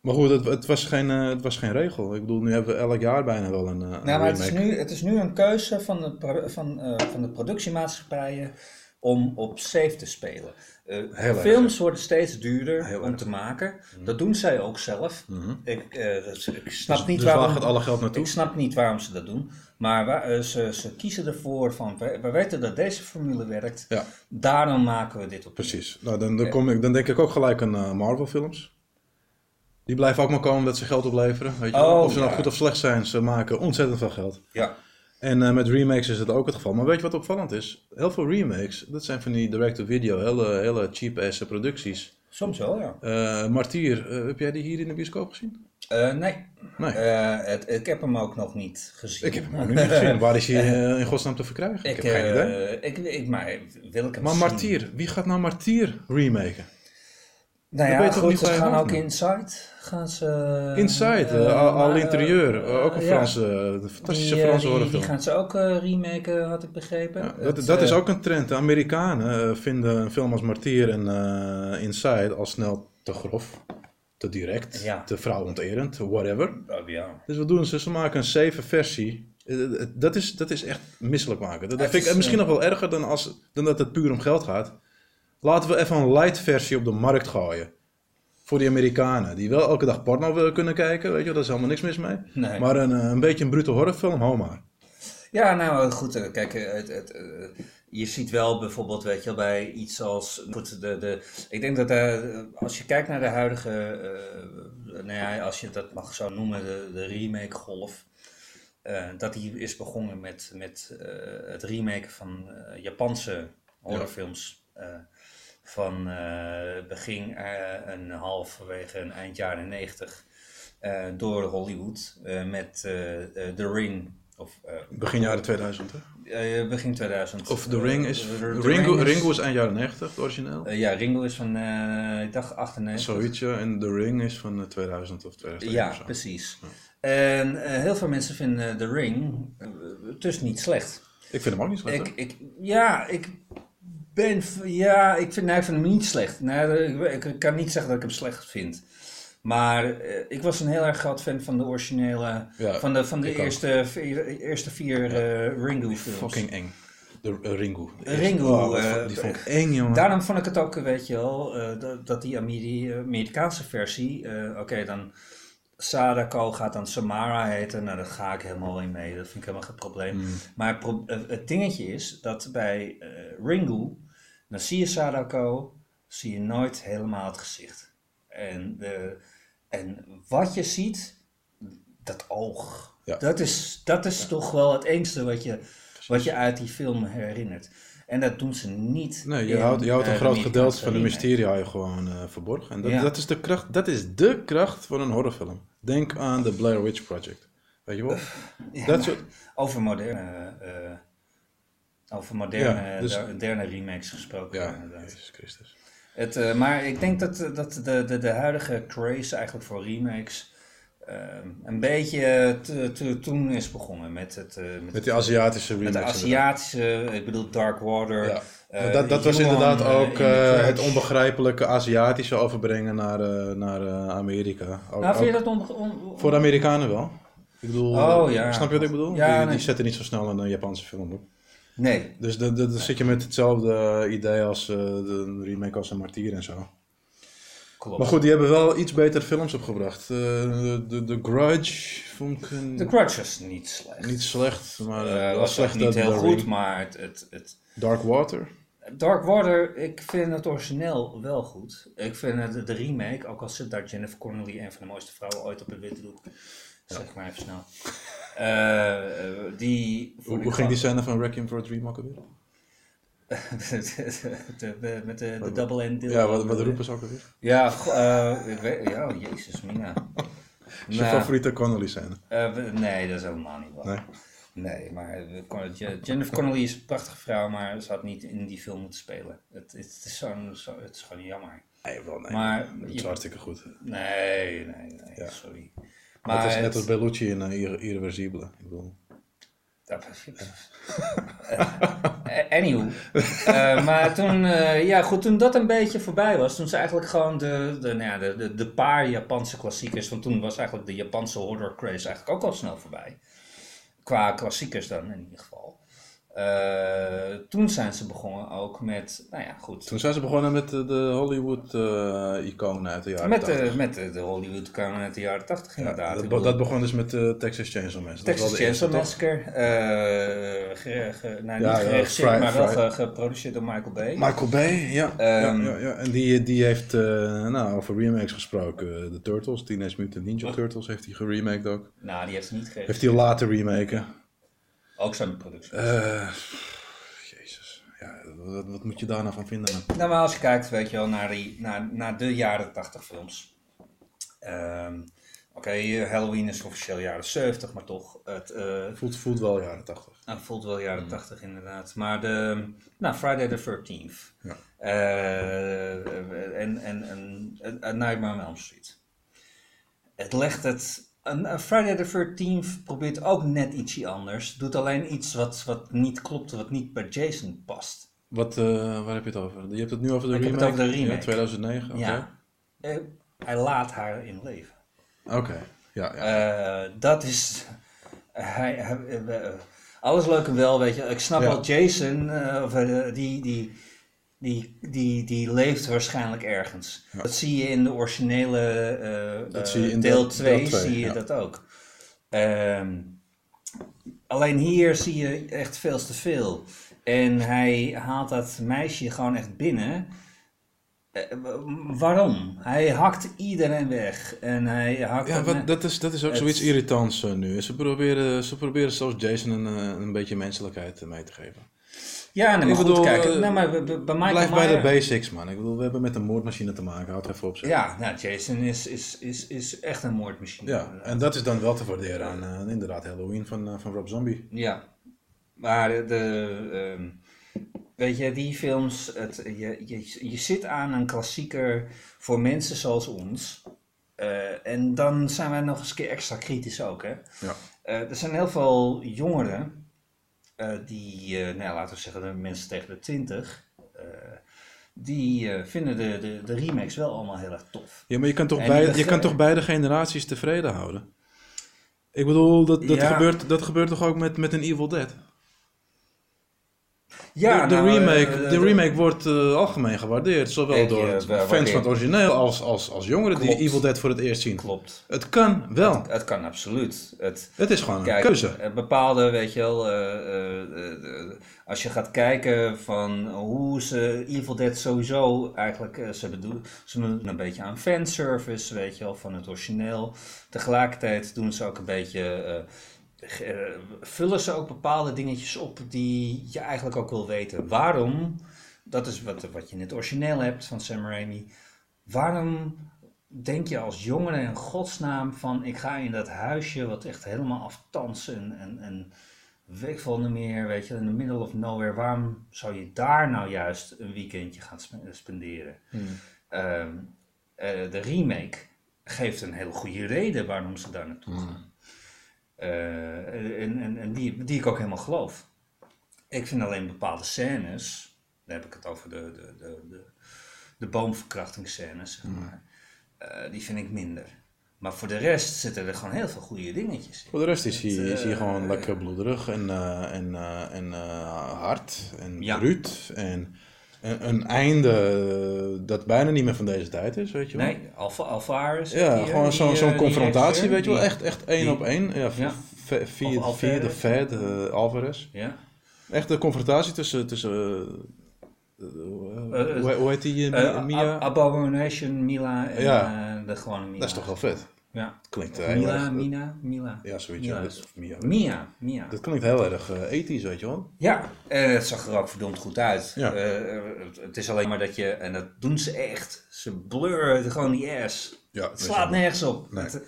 maar goed, het, het, was geen, het was geen regel. Ik bedoel, nu hebben we elk jaar bijna wel een, een Nou, maar het is, nu, het is nu een keuze van de, van, van de productiemaatschappijen om op safe te spelen. Erg. films worden steeds duurder Heel om erg. te maken. Dat doen zij ook zelf. Mhm. Ik, eh, dat- ik snap Dus, niet dus waarom... waar gaat alle geld naartoe? Ik snap niet waarom ze dat doen. Maar wa- eh, ze, ze kiezen ervoor van, we, we weten dat deze formule werkt. Ja. Daarom maken we dit op. Precies. Nou, dan, dan, kom ik, dan denk ik ook gelijk aan Marvel films. Die blijven ook maar komen dat ze geld opleveren. Weet je? Oh, of ze nou goed of slecht zijn, ze maken ontzettend veel geld. Ja. En eh, met remakes is het ook het geval. Maar weet je wat opvallend is? Heel veel remakes, dat zijn van die direct-to-video, hele, hele cheap-ass producties. Soms wel, ja. Eh Martier, eh, heb jij die hier in de bioscoop gezien? Nee, Nee. Het, ik heb hem ook nog niet gezien. ik heb hem ook niet gezien. Waar is hij in godsnaam te verkrijgen? Ik, Ik, heb geen idee. ik, ik, maar wil ik hem Maar zien? Martier, wie gaat nou Martier remaken? Nou Dat ja, goed, niet ze gaan ook? Inside. Gaan ze... Inside, eh, eh, al, interieur. eh, eh, ook een Franse, eh, een fantastische die, eh, Franse horrorfilm. die gaan ze ook eh, remaken, had ik begrepen. Ja, dat, Het, dat is eh, ook een trend. De Amerikanen eh, vinden een film als Martier en eh, Inside al snel te grof. te direct, Ja. te vrouwonterend, whatever. Oh, ja. Dus wat doen ze? Ze maken een safe versie. Eh, eh, Dat is, dat is echt misselijk maken. Dat vind ik is, misschien eh, nog wel erger dan, als, dan dat het puur om geld gaat. Laten we even een light versie op de markt gooien. Voor die Amerikanen, die wel elke dag porno willen kunnen kijken. Weet je, wel, daar is helemaal niks mis mee. Nee. Maar een, eh, een beetje een brute horrorfilm, hou maar. Ja, nou goed, eh, kijk, eh, het, het, eh, je ziet wel bijvoorbeeld, weet je bij iets als, goed, de, de, ik denk dat eh, als je kijkt naar de huidige, eh, nou ja, als je dat mag zo noemen, de, de remake golf, eh, dat die is begonnen met, met eh, het remaken van eh, Japanse horrorfilms. eh, van eh, begin eh, en halverwege en eind jaren 90 eh, door Hollywood met The Ring. Of, Begin jaren 2000, hè? begin 2000. Of The Ring is... The- Ringo, Ring is- Ringo is eind jaren 90, het origineel. ja, Ringo is van, ik dacht 98. Zoiets, ja. En The Ring is van eh, 2000 of 2001 Ja, of precies. En eh, heel veel mensen vinden The Ring dus niet slecht. Ik vind hem ook niet slecht, Ik, ik, ja, ik ben, ja, ik vind, nou, ik vind hem niet slecht. Nou, ik, ik kan niet zeggen dat ik hem slecht vind. Maar eh, ik was een heel erg groot fan van de originele, Ja, van de, van de eerste, vier, eerste vier eh, Ringo films. Fucking eng. De eh, Ringo. De Ringo, oh, eh, die vond ik eng, jongen. Daarom vond ik het ook, weet je wel, eh, dat, die Ameri- Amerikaanse versie, eh, oké, dan Sadako gaat dan Samara heten, nou daar ga ik helemaal in mee, dat vind ik helemaal geen probleem. Mm. Maar het pro- eh, het dingetje is dat bij eh, Ringu, dan zie je Sadako, zie je nooit helemaal het gezicht. En, de, en wat je ziet, dat oog, Ja. dat is, dat is toch wel het engste wat je, wat je uit die film herinnert. En dat doen ze niet. Nee, je in, houdt, je houdt een eh, groot gedeelte van de mysterie gewoon eh, verborgen. En dat, Ja. dat, is de kracht, dat is de kracht van een horrorfilm. Denk aan The Blair Witch Project. Weet je wel? Dat soort... Over moderne, eh, over moderne, Ja, dus- de- moderne remakes gesproken. Ja, inderdaad. Jezus Christus. Het, eh, maar ik denk dat, dat de, de, de huidige craze eigenlijk voor remakes eh, een beetje toen is begonnen met, het, eh, met, Met die Aziatische met remakes. de Aziatische, ik bedoel Dark Water. Ja. eh, Maar dat, dat was inderdaad eh, ook in eh, het onbegrijpelijke Aziatische overbrengen naar, eh, naar eh, Amerika. Ook- Nou, vind je ook- dat on- Voor de Amerikanen wel. Ik bedoel, Oh, ja. snap je wat ik bedoel? Ja, die, nee. die zetten niet zo snel een eh, Japanse film op. Nee, Dus dan dan- dan zit je met hetzelfde idee als eh, de remake als een Martyr en zo. klopt. Maar goed, die hebben wel iets betere films opgebracht. Eh, de, de, de Grudge vond ik een- The Grudge was niet slecht. niet slecht, maar Eh, uh, was slecht echt niet heel goed, maar het, het, het, Dark Water. Dark Water, ik vind het origineel wel goed. Ik vind het, de remake, ook al zit daar Jennifer Connelly, een van de mooiste vrouwen ooit op het witte doek. Zeg maar even snel. Eh, eh, die Hoe, ging die scène van Requiem for a Dream ook alweer? (laughs) de, met de, de double end Ja, wat, wat roepen ze ook alweer? Ja, weet, ja, oh, jezus, Mina. (laughs) Is je Nou, favoriete Connolly scène? nee, dat is helemaal niet waar. Nee? Nee, maar Jennifer Connelly is een prachtige vrouw, maar ze had niet in die film moeten spelen. Het, het, is, zo, het is gewoon jammer. Nee, wel nee. Maar Het is hartstikke goed. Nee, nee, nee, Ja. sorry. Maar het is net als Bellucci in uh, Ir- Irreversibele. Ik bedoel, dat- Eh, Anywho. Eh, maar toen, ja goed, toen dat een beetje voorbij was, toen ze eigenlijk gewoon de, de, nou ja, de, de, de paar Japanse klassiekers, want toen was eigenlijk de Japanse horror craze eigenlijk ook al snel voorbij. Qua klassiekers dan in ieder geval. Eh, toen zijn ze begonnen ook met, nou ja goed, Toen zijn ze begonnen met de, de Hollywood-iconen uit de jaren met, 80. de, met de, de Hollywood kanon uit de jaren 80 Ja, inderdaad. dat, begon dus met uh, Texas Chainsaw Massacre. Texas de Chainsaw? Massacre, eh, ge, ge- nou, Ja, niet ja, geregisseerd, Fry- maar wel Fry- geproduceerd door Michael Bay. Michael Bay, ja. Ehm, ja, ja, ja. En die, die heeft, eh, nou, over remakes gesproken. De Turtles, Teenage Mutant Ninja Turtles, heeft hij geremaked ook. Nou, die heeft ze niet geregisseerd. Heeft hij later remaken. Ook zijn productie. Eh, jezus, ja, wat, wat moet je daar nou van vinden? dan? Nou, maar als je kijkt, weet je wel, naar, die, naar, naar de jaren 80 films. Ehm, Oké, Halloween is officieel jaren 70, maar toch, het eh, Voelt, voelt wel jaren 80. nou, voelt wel jaren 80 inderdaad. Maar de, nou, Friday the 13th. Ja. Eh, en, en, en, Nightmare on Elm Street. Het legt het... Een, Friday the 13th probeert ook net ietsje anders. Doet alleen iets wat, wat niet klopt, wat niet bij Jason past. Wat, eh, waar heb je het over? Je hebt het nu over de Ik heb remake? het over de remake. Ja, 2009, oké. Ja. Eh, Hij laat haar in leven. Oké, ja. ja. Eh, dat is. Hij, hij- alles leuk en wel, weet je. Ik snap Ja. wel, Jason, eh, of, die, die, die, die, die leeft waarschijnlijk ergens. Ja. Dat zie je in de originele eh, Dat eh, zie je in deel deel- 2, deel twee, zie je ja. dat ook. Ehm, alleen hier zie je echt veel te veel. En hij haalt dat meisje gewoon echt binnen. Eh, waarom? Hij hakt iedereen weg. En hij hakt Ja, dat wat, dat, is, dat is ook het- zoiets irritants eh, nu. Ze proberen, ze proberen zelfs Jason een, eh, een beetje menselijkheid eh, mee te geven. Ja, nee, maar Ik goed, bedoel, kijk, eh, nou, maar bij- Michael Blijf bij de basics, man. Ik bedoel, we hebben met een moordmachine te maken. Houd even op. zeg. Ja, nou, Jason is, is, is, is echt een moordmachine. ja, en dat is dan wel te waarderen aan eh, inderdaad Halloween van, eh, van Rob Zombie. Ja, maar de, de, ehm, weet je, die films, het, je, je, je zit aan een klassieker voor mensen zoals ons. En dan zijn wij nog eens een keer extra kritisch ook, hè. Ja. Er zijn heel veel jongeren, die, eh, nou, laten we zeggen, de mensen tegen de twintig, eh, die eh, vinden de, de, de remakes wel allemaal heel erg tof. Ja, maar je kan toch, En beide, je kan toch beide generaties tevreden houden? Ik bedoel, dat, dat, Ja. gebeurt, dat gebeurt toch ook met, met een Evil Dead? Ja, de, de nou, eh, remake, de- de remake wordt eh, algemeen gewaardeerd. Zowel Ik, door eh, fans waardeer- van het origineel als, als, als jongeren Klopt. die Evil Dead voor het eerst zien. Klopt. Het kan wel. Het, het kan absoluut. Het, Het is gewoon een keuze. eh, bepaalde, weet je wel, eh, eh, eh, eh, als je gaat kijken van hoe ze Evil Dead sowieso eigenlijk, eh, ze, bedoelen, ze doen een beetje aan fanservice, weet je wel, van het origineel. Tegelijkertijd doen ze ook een beetje, eh, eh, vullen ze ook bepaalde dingetjes op die je eigenlijk ook wil weten. Waarom, dat is wat, wat je in het origineel hebt van Sam Raimi, waarom denk je als jongere in godsnaam van ik ga in dat huisje wat echt helemaal aftansen en, en, en weet ik veel meer, weet je, in the middle of nowhere, waarom zou je daar nou juist een weekendje gaan spe- spenderen? Ehm, eh, de remake geeft een hele goede reden waarom ze daar naartoe gaan. Eh, en en, en die, die ik ook helemaal geloof. Ik vind alleen bepaalde scènes, daar heb ik het over de, de, de, de, de boomverkrachtingsscènes, zeg maar, eh, die vind ik minder. Maar voor de rest zitten er gewoon heel veel goede dingetjes in. Voor de rest is hij, is hij eh, gewoon lekker bloederig en, eh, en, eh, en eh, hard en bruut. En een, een einde dat bijna niet meer van deze tijd is, weet je wel. Nee, Alfa, Alvarez. Ja, die, gewoon zo'n eh, zo'n confrontatie, weet je wel. Echt, echt één die- op één. Ja, Ja. v- via, Of via de. Fed, eh, Alvarez. Ja. Echt de confrontatie tussen... tussen eh, eh, hoe, hoe heet die? Mia? Ab- Abomination, Mila en Ja. de gewone Mila. dat is toch wel vet? Ja. Klinkt eh, heel Mila, erg... Mina, Mila. Ja, zoiets. Mila of Mia. Mia, Mia. Dat klinkt heel erg eh, ethisch, weet je wel. Ja, het zag er ook verdomd goed uit. Ja. Eh, het, is alleen maar dat je, en dat doen ze echt, ze blurren gewoon die ass. Ja, Het slaat nergens op. Nee. Het,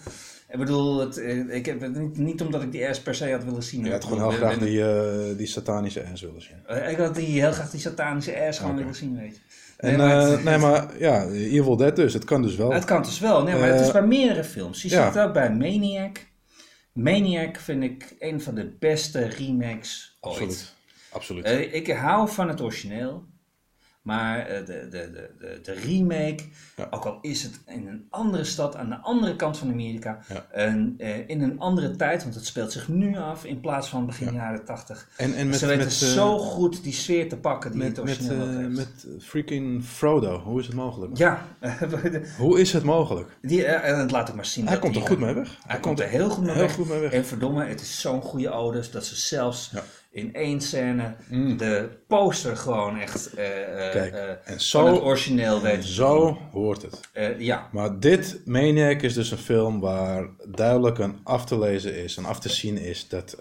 ik bedoel, het, eh, ik heb het niet, niet omdat ik die ass per se had willen zien. Je had gewoon heel graag die, eh, die satanische ass willen zien. eh, Ik had die, heel graag die satanische ass gewoon willen zien, weet je. En, Nee, maar eh, het- nee, maar ja, Evil Dead dus. Het kan dus wel. Het kan dus wel, nee, maar het is Eh, bij meerdere films. Je ja. ziet het ook bij Maniac. Maniac vind ik een van de beste remakes ooit. Absoluut. Absoluut. Eh, ik hou van het origineel, maar eh, de, de, de, de, de remake, Ja. ook al is het in een andere stad aan de andere kant van Amerika, Ja. en eh, in een andere tijd, want het speelt zich nu af in plaats van begin Ja. jaren tachtig. en, en met, Ze weten met, eh, zo goed die sfeer te pakken die met, het met, origineel heeft. met freaking Frodo. Hoe is het mogelijk? Ja, (laughs) Hoe is het mogelijk? die, en het laat ik maar zien. Hij komt er goed mee weg. Hij komt er heel goed mee heel weg. goed mee weg. En verdomme, het is zo'n goede ode dat ze zelfs. In één scène Mm. de poster gewoon echt eh, eh, Kijk, eh, en het zo, origineel weten. te zo hoort het. Ja, Maar dit, Maniac, is dus een film waar duidelijk een af te lezen is, en af te zien is dat,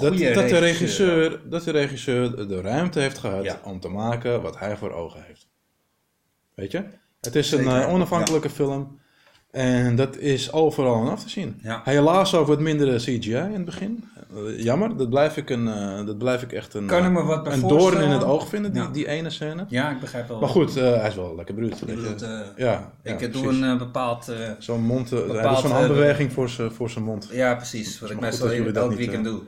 dat, dat, de regisseur, dat de regisseur de ruimte heeft gehad Ja. om te maken wat hij voor ogen heeft. Weet je? Het is een Zeker, onafhankelijke film en dat is overal aan af te zien. Ja. Helaas ook wat mindere CGI in het begin. Eh, jammer, dat blijf ik, een, eh, dat blijf ik echt een, Kan ik eh, me wat bij een doorn in het oog vinden, die, die ene scène. Ja, ik begrijp wel. Maar goed, eh, hij is wel lekker bruut. Eh, ja, ik doe een eh, bepaald... eh, Zo'n mond, eh, bepaald, zo'n eh, handbeweging voor zijn voor zijn mond. ja, precies. Wat ik meestal dat jullie dat elk niet, weekend eh, doe.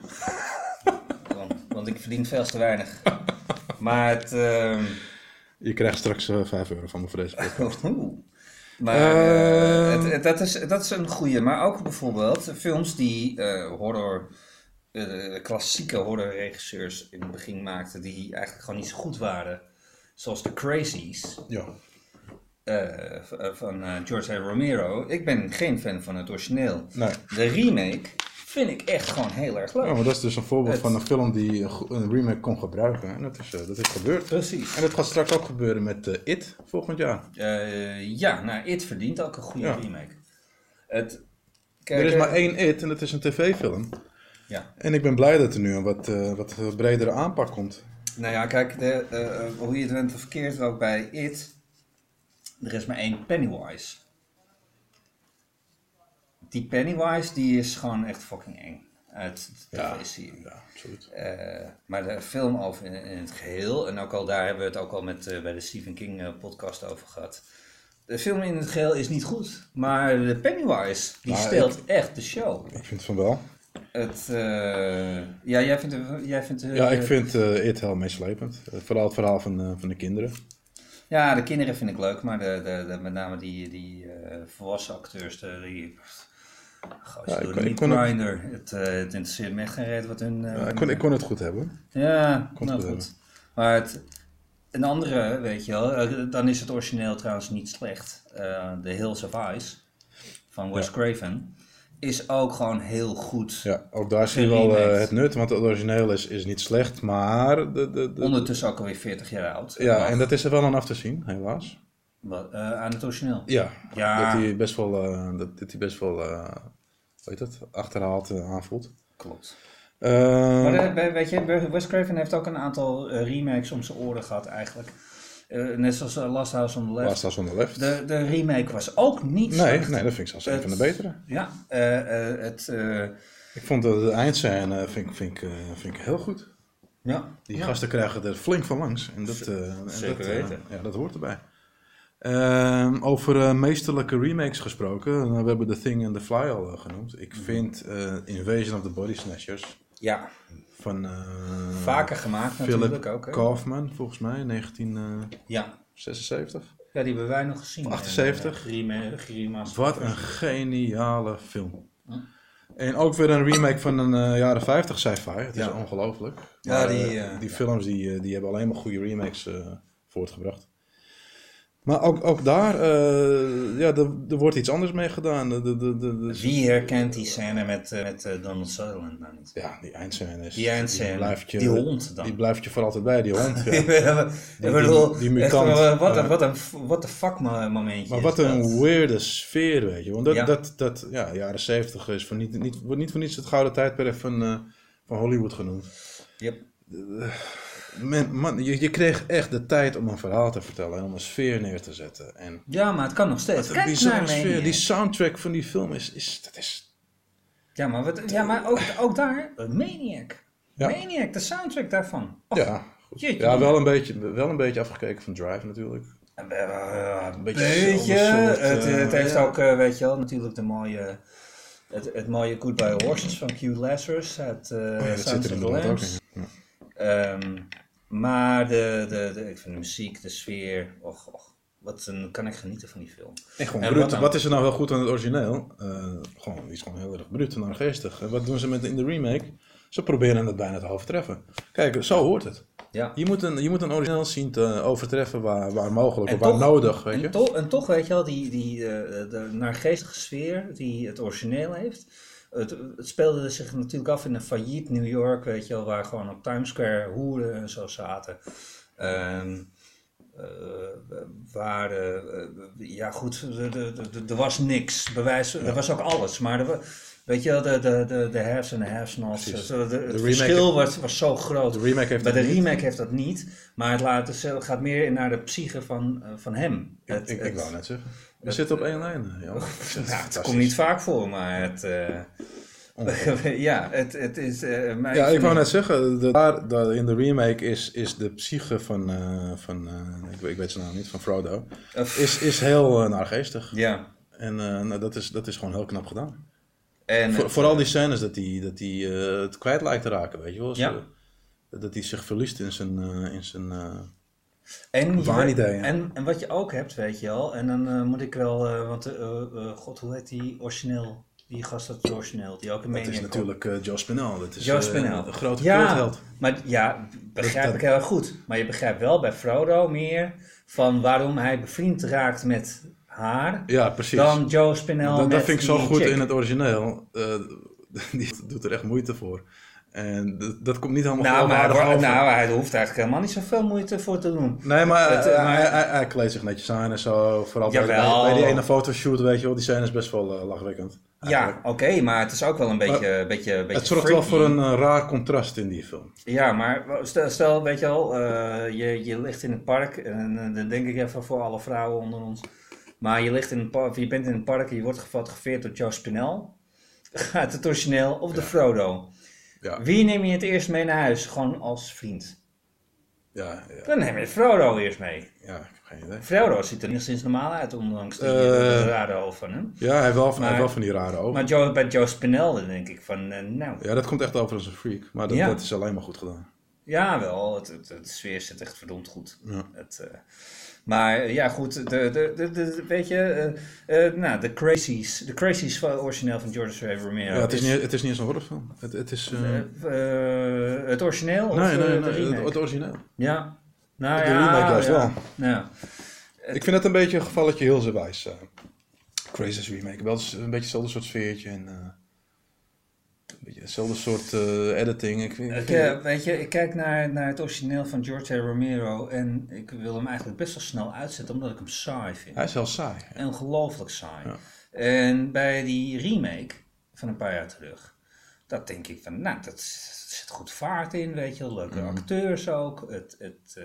(laughs) want, want ik verdien veel te weinig. maar het... ehm, Je krijgt straks eh 5 euro van me voor deze (laughs) podcast. Maar Eh. eh, het- het- dat, is, dat is een goede. Maar ook bijvoorbeeld films die eh, horror, eh, klassieke horrorregisseurs in het begin maakten, die eigenlijk gewoon niet zo goed waren. Zoals The Crazies Ja. eh, eh, van eh, George A. Romero. Ik ben geen fan van het origineel. Nee. De remake vind ik echt gewoon heel erg leuk. Ja, maar dat is dus een voorbeeld Het- van een film die een, remake kon gebruiken. En dat is, dat is gebeurd. Precies. En dat gaat straks ook gebeuren met It volgend jaar. Ja, nou, It verdient ook een goede Ja. remake. Het, kijk, er is maar één It en dat is een tv-film. Ja. En ik ben blij dat er nu een wat, eh, wat bredere aanpak komt. Nou ja, kijk, de, eh, hoe je het went of verkeerd ook bij It, er is maar één Pennywise. Die Pennywise, die is gewoon echt fucking eng. Uit de Ja. tv-serie. Ja, absoluut. Eh, maar de film over in, in het geheel, en ook al daar hebben we het ook al met, bij de Stephen King podcast over gehad. De film in het geheel is niet goed, maar de Pennywise, die steelt echt de show. Ik vind van wel. Het, eh, ja, jij vindt, het- jij vindt eh, Ja, ik vind eh, It heel meeslepend. Eh, vooral het verhaal van, eh, van de kinderen. Ja, de kinderen vind ik leuk, maar de, de, de, met name die, die eh, volwassen acteurs, de, die... Goh, Ja, ik ik kon het- grinder. Het, eh, het interesseert me echt geen reet wat hun... eh, Ja, ik, kon, ik kon het goed hebben. Ja, kon nou het goed. Maar het, een andere, weet je wel, eh, dan is het origineel trouwens niet slecht. Eh The Hills of Ice van Wes Ja. Craven is ook gewoon heel goed. Ja, ook daar zie je wel eh, het nut, want het origineel is, is niet slecht, maar... De, de, de, Ondertussen ook alweer 40 jaar oud. ja, Maar, en dat is er wel aan af te zien, helaas. wat, eh, aan het origineel. Ja, Ja. dat hij best wel, eh, dat, dat hij best wel heet het, achterhaald aanvoelt. Klopt. Eh, Maar we- weet je, Wes Craven heeft ook een aantal remakes om zijn oren gehad eigenlijk. Eh, net zoals eh, Last House on the Left. Last House on the Left. De, de remake was ook niet nee, slecht. nee, dat vind ik zelfs een van de betere. Ja, eh, eh, het... eh, Ik vond de, de eindscène vind, ik- vind, ik, eh, vind ik heel goed. ja. Die ja. gasten krijgen er flink van langs. En dat, eh, en zeker dat, weten. ja, dat hoort erbij. Ehm, over eh, meesterlijke remakes gesproken. we hebben The Thing and The Fly al genoemd. Ik vind eh, Invasion of the Body Snatchers Ja, van eh, vaker gemaakt natuurlijk ook. Hè? Kaufman, volgens mij, 1976. Ja. ja, die hebben wij nog gezien. 78. Eh. Wat een geniale film. Ja. En ook weer een remake van een eh, jaren 50 sci-fi. Het is Ja. ongelooflijk. Ja, die, eh, eh, die films die, eh, die hebben alleen maar goede remakes eh, voortgebracht. Maar ook, ook daar, eh, ja, er, er wordt iets anders mee gedaan. De, de, de, Wie herkent die scène met, eh, met eh, Donald Sutherland nou niet? ja, die eindscène is... Die eindscène, blijft je, die hond dan. Die blijft je voor altijd bij, die hond. Ja. (laughs) bedoel, die- mutant. eh, wat, een, wat een what the fuck mo- momentje Maar wat dat. een weirde sfeer, weet je. Want dat, Ja. dat, dat ja, jaren 70 is voor niet, niet, wordt niet voor niets het gouden tijdperk van, van Hollywood genoemd. Yep. Man, man, je, je kreeg echt de tijd om een verhaal te vertellen en om een sfeer neer te zetten. En Ja, maar het kan nog steeds. een Kijk bizarre naar sfeer. Maniac. Die soundtrack van die film is, is, dat is Ja, maar, wat, ja, maar ook, ook daar, eh, Maniac. Ja. Maniac, de soundtrack daarvan. Och, ja, goed. jeetje. ja wel, een beetje, wel een beetje afgekeken van Drive natuurlijk. Een beetje, beetje beetje soort, het, eh, het heeft ja. ook, eh, weet je wel, natuurlijk de mooie, het, het mooie Goodbye Horses van Q Lazarus uit eh Oh ja, dat Sounds zit er inderdaad ook in. Ehm, maar de, de, de, ik vind de muziek, de sfeer, och, och, wat een, kan ik genieten van die film. En gewoon En wat is er nou wel goed aan het origineel? Eh, gewoon, die is gewoon heel erg bruut en geestig. En wat doen ze met in de remake? Ze proberen het bijna te overtreffen. Kijk, zo hoort het. Ja. Je moet een, je moet een origineel zien te overtreffen waar, waar mogelijk En of waar nodig, weet je. En, to- en toch, weet je wel, die, die eh, de naargeestige sfeer die het origineel heeft. Het, het speelde zich natuurlijk af in een failliet New York, weet je wel, waar gewoon op Times Square hoeren en zo zaten. Eh, waar, eh, eh, ja goed, er- was niks, bewijs, er was ook alles, maar er weet je wel, de, de, de, de haves en de de- het verschil was, was zo groot. De remake heeft Bij de niet. remake heeft dat niet, maar het, laat, het gaat meer naar de psyche van, van hem. Ik, Het- ik, ik wou net zeggen. We zitten op één lijn. eh, Jan. (laughs) Ja, het komt niet vaak voor, maar het... eh, (laughs) ja, het, het is... eh, Ja, ik wou het- net zeggen, de, daar, daar in de remake is, is de psyche van, eh, van eh, ik, weet- ik weet zijn naam niet, van Frodo, is, is heel uh, naargeestig. Ja. En eh, nou, dat, is, dat is gewoon heel knap gedaan. En het- vooral die scènes dat hij dat die, eh, het kwijt lijkt te raken, weet je wel. Ja. Zo- Dat hij zich verliest in zijn, eh, in zijn, eh, En, je- Waanideeën. en, en wat je ook hebt, weet je wel, en dan eh, moet ik wel, eh, want, eh, god, hoe heet die origineel? Die gast uit origineel, die ook in Dat is natuurlijk eh, Joe Spinell. Dat is een grote Ja. cultheld. Maar ja, begrijp Dat- ik heel erg goed. Maar je begrijpt wel bij Frodo meer van waarom hij bevriend raakt met haar Ja, precies. dan Joe Spinell dat, dat vind ik zo goed chick. in het origineel. (laughs) Die doet er echt moeite voor. En dat, dat komt niet helemaal Nou, maar, over. nou, hij hoeft eigenlijk helemaal niet zoveel moeite voor te doen. Nee, maar, Het, eh, hij- maar- hij, hij, hij kleedt zich netjes aan en zo. Vooral bij, bij, die ene fotoshoot, weet je wel. Die scène is best wel eh, lachwekkend. Ja, oké, maar het is ook wel een beetje, beetje, beetje Het zorgt wel voor een eh, raar contrast in die film. Ja, maar stel, stel weet je wel, eh, je, je ligt in het park, en eh, dan denk ik even voor alle vrouwen onder ons. Maar je, ligt in een park, je bent in een park en je wordt gefotografeerd door Joe Spinell. (laughs) Gaat het origineel of de Frodo? Ja, Wie neem je het eerst mee naar huis? Gewoon als vriend. ja, ja, Dan neem je Frodo eerst mee. ja ik heb geen idee. Frodo ziet er enigszins normaal uit, ondanks die Eh. eh, rare hoofd van hem. Ja, hij heeft wel van, heeft wel van die rare ogen. Maar Joe, bij Joe Spinell dan denk ik van, eh, nou, Ja, dat komt echt over als een freak. Maar dat, Ja. dat is alleen maar goed gedaan. Ja, wel. Het, het, het sfeer zit echt verdomd goed. Ja. Het, maar eh, ja, goed. De, de, de, de, weet je, eh, eh, nou, de Crazies. De Crazies van origineel van George R. Romero. Ja, het, is niet, het is niet eens een horrorfilm. Het, het is... het origineel of nee, nee, nee, het, het origineel. Ja. Nou, De ja, remake juist ja. wel. Ja. Ik vind het een beetje een gevalletje heel wijs. Crazy's remake. Wel eens een beetje hetzelfde soort sfeertje. En, beetje hetzelfde soort eh, editing. Ik, vind- ik Ik, vind- eh, weet je, ik kijk naar, naar het origineel van George. Romero en ik wil hem eigenlijk best wel snel uitzetten omdat ik hem saai vind. hij is heel saai. Ongelooflijk saai. Ja. En bij die remake van een paar jaar terug, dat denk ik van, nou, dat zit goed vaart in, weet je wel. Leuke Mhm. acteurs ook. Het, het, eh,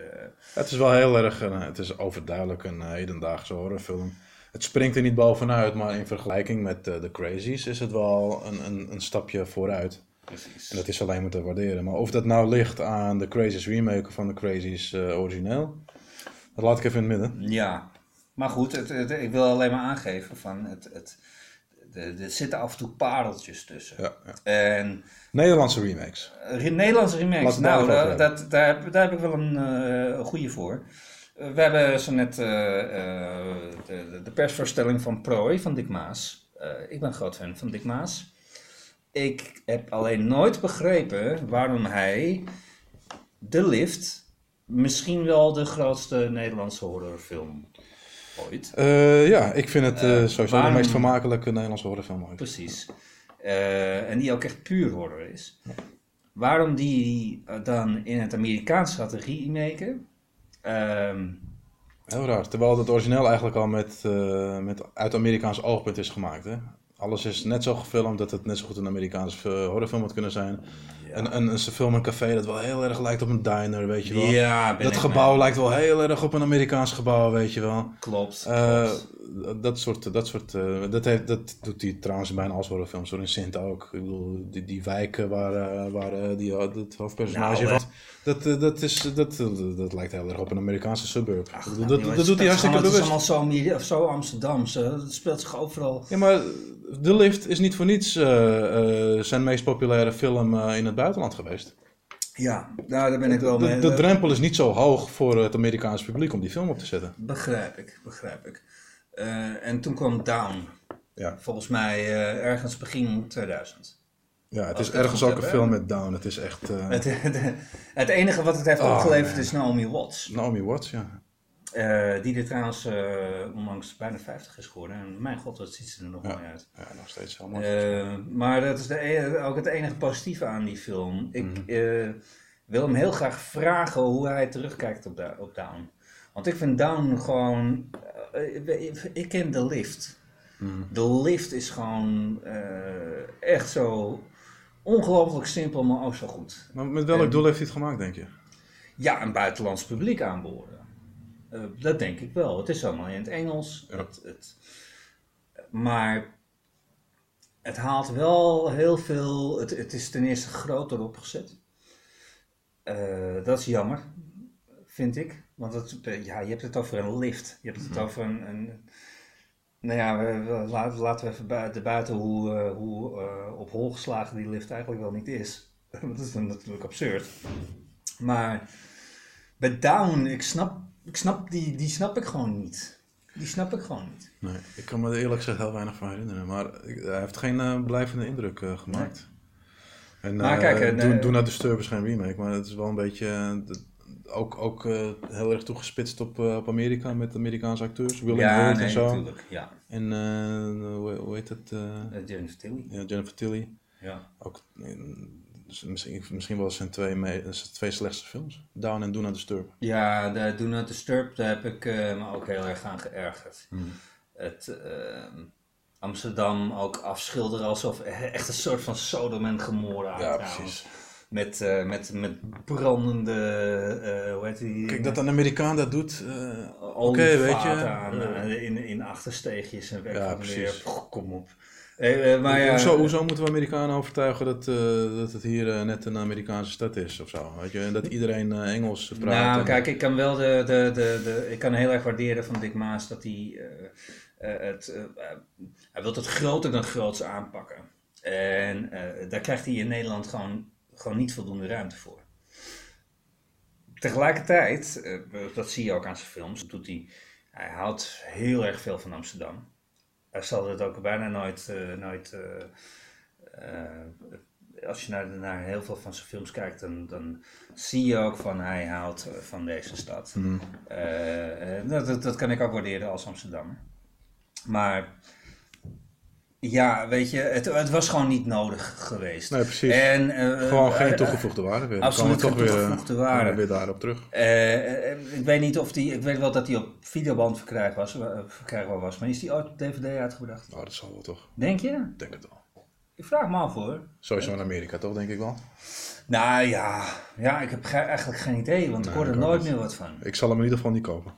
Het is wel heel erg, een, het is overduidelijk een hedendaagse horrorfilm. Het springt er niet bovenuit, maar in vergelijking met eh, The Crazies is het wel een, een, een stapje vooruit. precies. En dat is alleen maar te waarderen. Maar of dat nou ligt aan The Crazies remake van The Crazies eh, origineel, dat laat ik even in het midden. Ja, maar goed, het, het- ik wil alleen maar aangeven van, het, het, er zitten af en toe pareltjes tussen. Ja, ja. En Nederlandse remakes. Uh, Nederlandse remakes, nou, hebben. dat, daar, heb, daar heb ik wel een eh, goede voor. Uh, we hebben zo net eh, eh, de, de- persvoorstelling van Prooi, van Dick Maas. Eh, ik ben groot fan van Dick Maas. Ik heb alleen nooit begrepen waarom hij De Lift misschien wel de grootste Nederlandse horrorfilm ooit. Eh, ja, ik vind het sowieso waarom- de meest vermakelijke Nederlandse horrorfilm ooit. Precies. En die ook echt puur horror is. Waarom die dan in het Amerikaans gaat remaken? Ehm Heel raar. Terwijl het origineel eigenlijk al met, eh, met uit Amerikaans oogpunt is gemaakt. Hè? Alles is net zo gefilmd dat het net zo goed een Amerikaanse eh, horrorfilm had kunnen zijn. En, en, en ze filmen een café dat wel heel erg lijkt op een diner, weet je wel. ja, dat gebouw mee. lijkt wel heel erg op een Amerikaans gebouw, weet je wel. Klopt. Klopt. dat soort, dat soort, eh, dat, heeft, dat doet hij trouwens bijna als horrorfilms, zo in Sint ook. Ik bedoel, die, die wijken waar, eh, waar die, het hoofdpersonage Nou, van, dat, dat, is, dat, dat, dat lijkt heel erg op een Amerikaanse suburb. Ach, nou, dat, jongens, dat doet hij hartstikke bewust. Het is allemaal zo, of zo Amsterdamse. Het speelt zich overal. Ja, maar The Lift is niet voor niets zijn meest populaire film in het buitenland geweest. Ja, nou, daar ben ik wel De, mee. de drempel is niet zo hoog voor het Amerikaanse publiek om die film op te zetten. Begrijp ik, begrijp ik. Eh, en toen kwam Down. Ja, Volgens mij eh, ergens begin 2000. ja het is ergens ook een film met Down. Het is echt... eh, Het, het, (laughs) het enige wat het heeft Oh, opgeleverd is Naomi Watts. Naomi Watts, ja. Eh, die er trouwens eh, onlangs bijna 50 is geworden. En mijn god, wat ziet ze er nog Ja. mooi uit. Ja, nog steeds heel mooi. Eh, maar dat is de, e- ook het enige positieve aan die film. Ik Mhm. wil hem heel graag vragen hoe hij terugkijkt op, Da- op Down. Want ik vind Down gewoon... ik- ken de lift. Mhm. De lift is gewoon echt zo ongelooflijk simpel, maar ook zo goed. Maar met welk en- doel heeft hij het gemaakt, denk je? Ja, een buitenlands publiek aanboren. Eh, dat denk ik wel. Het is allemaal in het Engels. Ja. Het, het, maar het haalt wel heel veel. Het, het is ten eerste groter opgezet. Eh, dat is jammer, vind ik. Want het, ja, je hebt het over een lift. Je hebt het Mhm. over een. een nou ja, we, laten, laten we even buiten, buiten hoe, eh, hoe op hol geslagen die lift eigenlijk wel niet is. (laughs) Dat is natuurlijk absurd. Maar Bij Down, ik snap, ik snap die, die snap ik gewoon niet. Die snap ik gewoon niet. Nee, ik kan me er eerlijk gezegd heel weinig van herinneren. Maar hij heeft geen eh, blijvende indruk eh, gemaakt. En, Maar kijk, Do, nee. Do Not Disturb is geen remake, maar het is wel een beetje... ook ook heel erg toegespitst op, op Amerika met Amerikaanse acteurs. William ja, Hurt nee, en zo. natuurlijk. Ja, En hoe, hoe heet het? uh, Jennifer Tilly. ja, Jennifer Tilly. Ja. Ook, dus misschien, misschien wel zijn twee, me- zijn twee slechtste films. Down en Do Not Disturb. Ja, de Do Not Disturb, daar heb ik eh, me ook heel erg aan geërgerd. Het ehm, Amsterdam ook afschilderen alsof e- echt een soort van Sodom en Gomorra. Ja, trouwens. precies. Met, eh, met, met brandende, eh, hoe heet die? Kijk, dat een Amerikaan dat doet... eh, Oké, weet je. aan, in, in achtersteegjes en weg Ja, van precies. Kom op. Eh, eh, maar ja, hoezo, hoezo moeten we Amerikanen overtuigen dat, eh, dat het hier eh, net een Amerikaanse stad is of zo? Weet je? En dat iedereen eh, Engels praat. Nou, en- kijk, ik kan wel de, de, de, de ik kan heel erg waarderen van Dick Maas dat hij eh, eh, het, eh, eh, hij wil het groter dan groots aanpakken. En eh, daar krijgt hij in Nederland gewoon, gewoon niet voldoende ruimte voor. Tegelijkertijd, eh, dat zie je ook aan zijn films, doet hij, hij houdt heel erg veel van Amsterdam. Hij zal het ook bijna nooit, eh, nooit eh, eh, als je naar, naar heel veel van zijn films kijkt, dan, dan zie je ook van hij houdt van deze stad. Eh, dat, dat, dat kan ik ook waarderen als Amsterdammer. Maar ja, weet je, het, het was gewoon niet nodig geweest. Nee, precies. En, eh, Gewoon geen eh, toegevoegde waarde weer. Absoluut geen toch weer, toegevoegde eh, waarde. we weer daarop terug. ik weet niet of die, ik weet wel dat die op videoband verkrijgbaar was, verkrijgbaar was, maar is die ooit op DVD uitgebracht? Nou, dat zal wel toch. Denk je? Ik denk het wel. Ik vraag me af hoor. Sowieso in Amerika toch, denk ik wel. Nou ja, ja ik heb ge- eigenlijk geen idee, want ik hoor er nooit meer wat van. Ik zal hem in ieder geval niet kopen.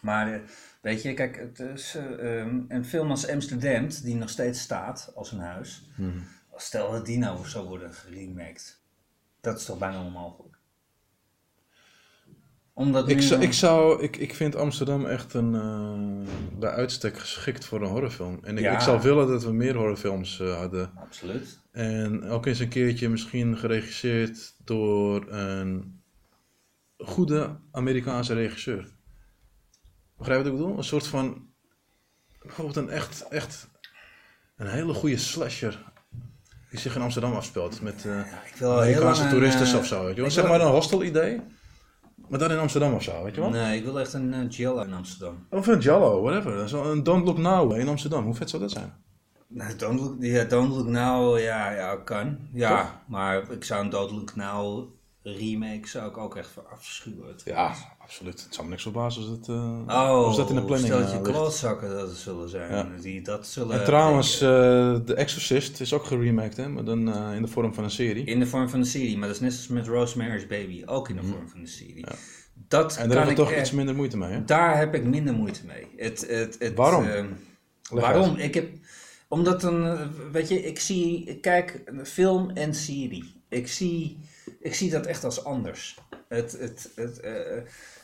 Maar weet je, kijk, het is, eh, ehm, een film als Amsterdam, die nog steeds staat als een huis, Mhm. stel dat die nou zou worden geremaked, dat is toch bijna onmogelijk. Omdat Ik, zou, ik, zou, ik, ik vind Amsterdam echt een, eh, bij uitstek geschikt voor een horrorfilm. En ik, Ja. ik zou willen dat we meer horrorfilms eh, hadden. Absoluut. En ook eens een keertje misschien geregisseerd door een goede Amerikaanse regisseur. Begrijp je wat ik bedoel? Een soort van, bijvoorbeeld een echt, echt een hele goede slasher. Die zich in Amsterdam afspeelt met eh, Ik wil heel Amerikaanse toeristen een, eh, of zo. Weet je wel. Zeg wil- maar een hostel idee. Maar dan in Amsterdam of zo, weet je wel? Nee, ik wil echt een uh, Giallo in Amsterdam. Of een Jallo, whatever. Een Don't Look Now in Amsterdam. Hoe vet zou dat zijn? Nou, Don't Look, ja, Don't Look Now, ja, ja, kan. Ja, Toch? maar ik zou een Don't Look Now remake zou ik ook echt verafschuwen. Ja, absoluut. Het zou me niks verbazen als, het, eh, Oh, als dat in de planning stel eh, dat je klootzakken dat het zullen zijn. Ja. Die dat zullen En trouwens, eh The Exorcist is ook geremaked, hè? Maar dan in de vorm van een serie. in de vorm van een serie, maar dat is net als met Rosemary's Baby, ook in de vorm van een serie. Dat En daar we ik toch echt- iets minder moeite mee, hè? Daar heb ik minder moeite mee. Het, het, het, Waarom? ehm, waarom? Ik heb, omdat een, weet je, ik zie, ik kijk film en serie. Ik zie, ik zie dat echt als anders. Het, het, het, eh,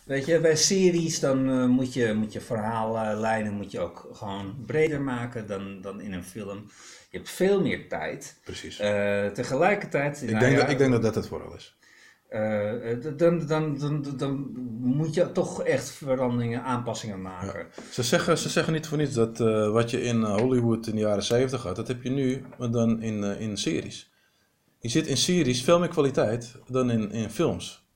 weet je, bij series dan eh, moet je, moet je verhaallijnen moet je ook gewoon breder maken dan, dan in een film. Je hebt veel meer tijd. Precies. Eh, tegelijkertijd. ik, nou denk ja, dat, ik denk dat dat het vooral is. dan, dan, dan, dan, moet je toch echt veranderingen, aanpassingen maken. Ze zeggen, ze zeggen niet voor niets dat wat je in Hollywood in de jaren 70 had, dat heb je nu, maar dan in, in series. Je zit in series veel meer kwaliteit dan in, in films.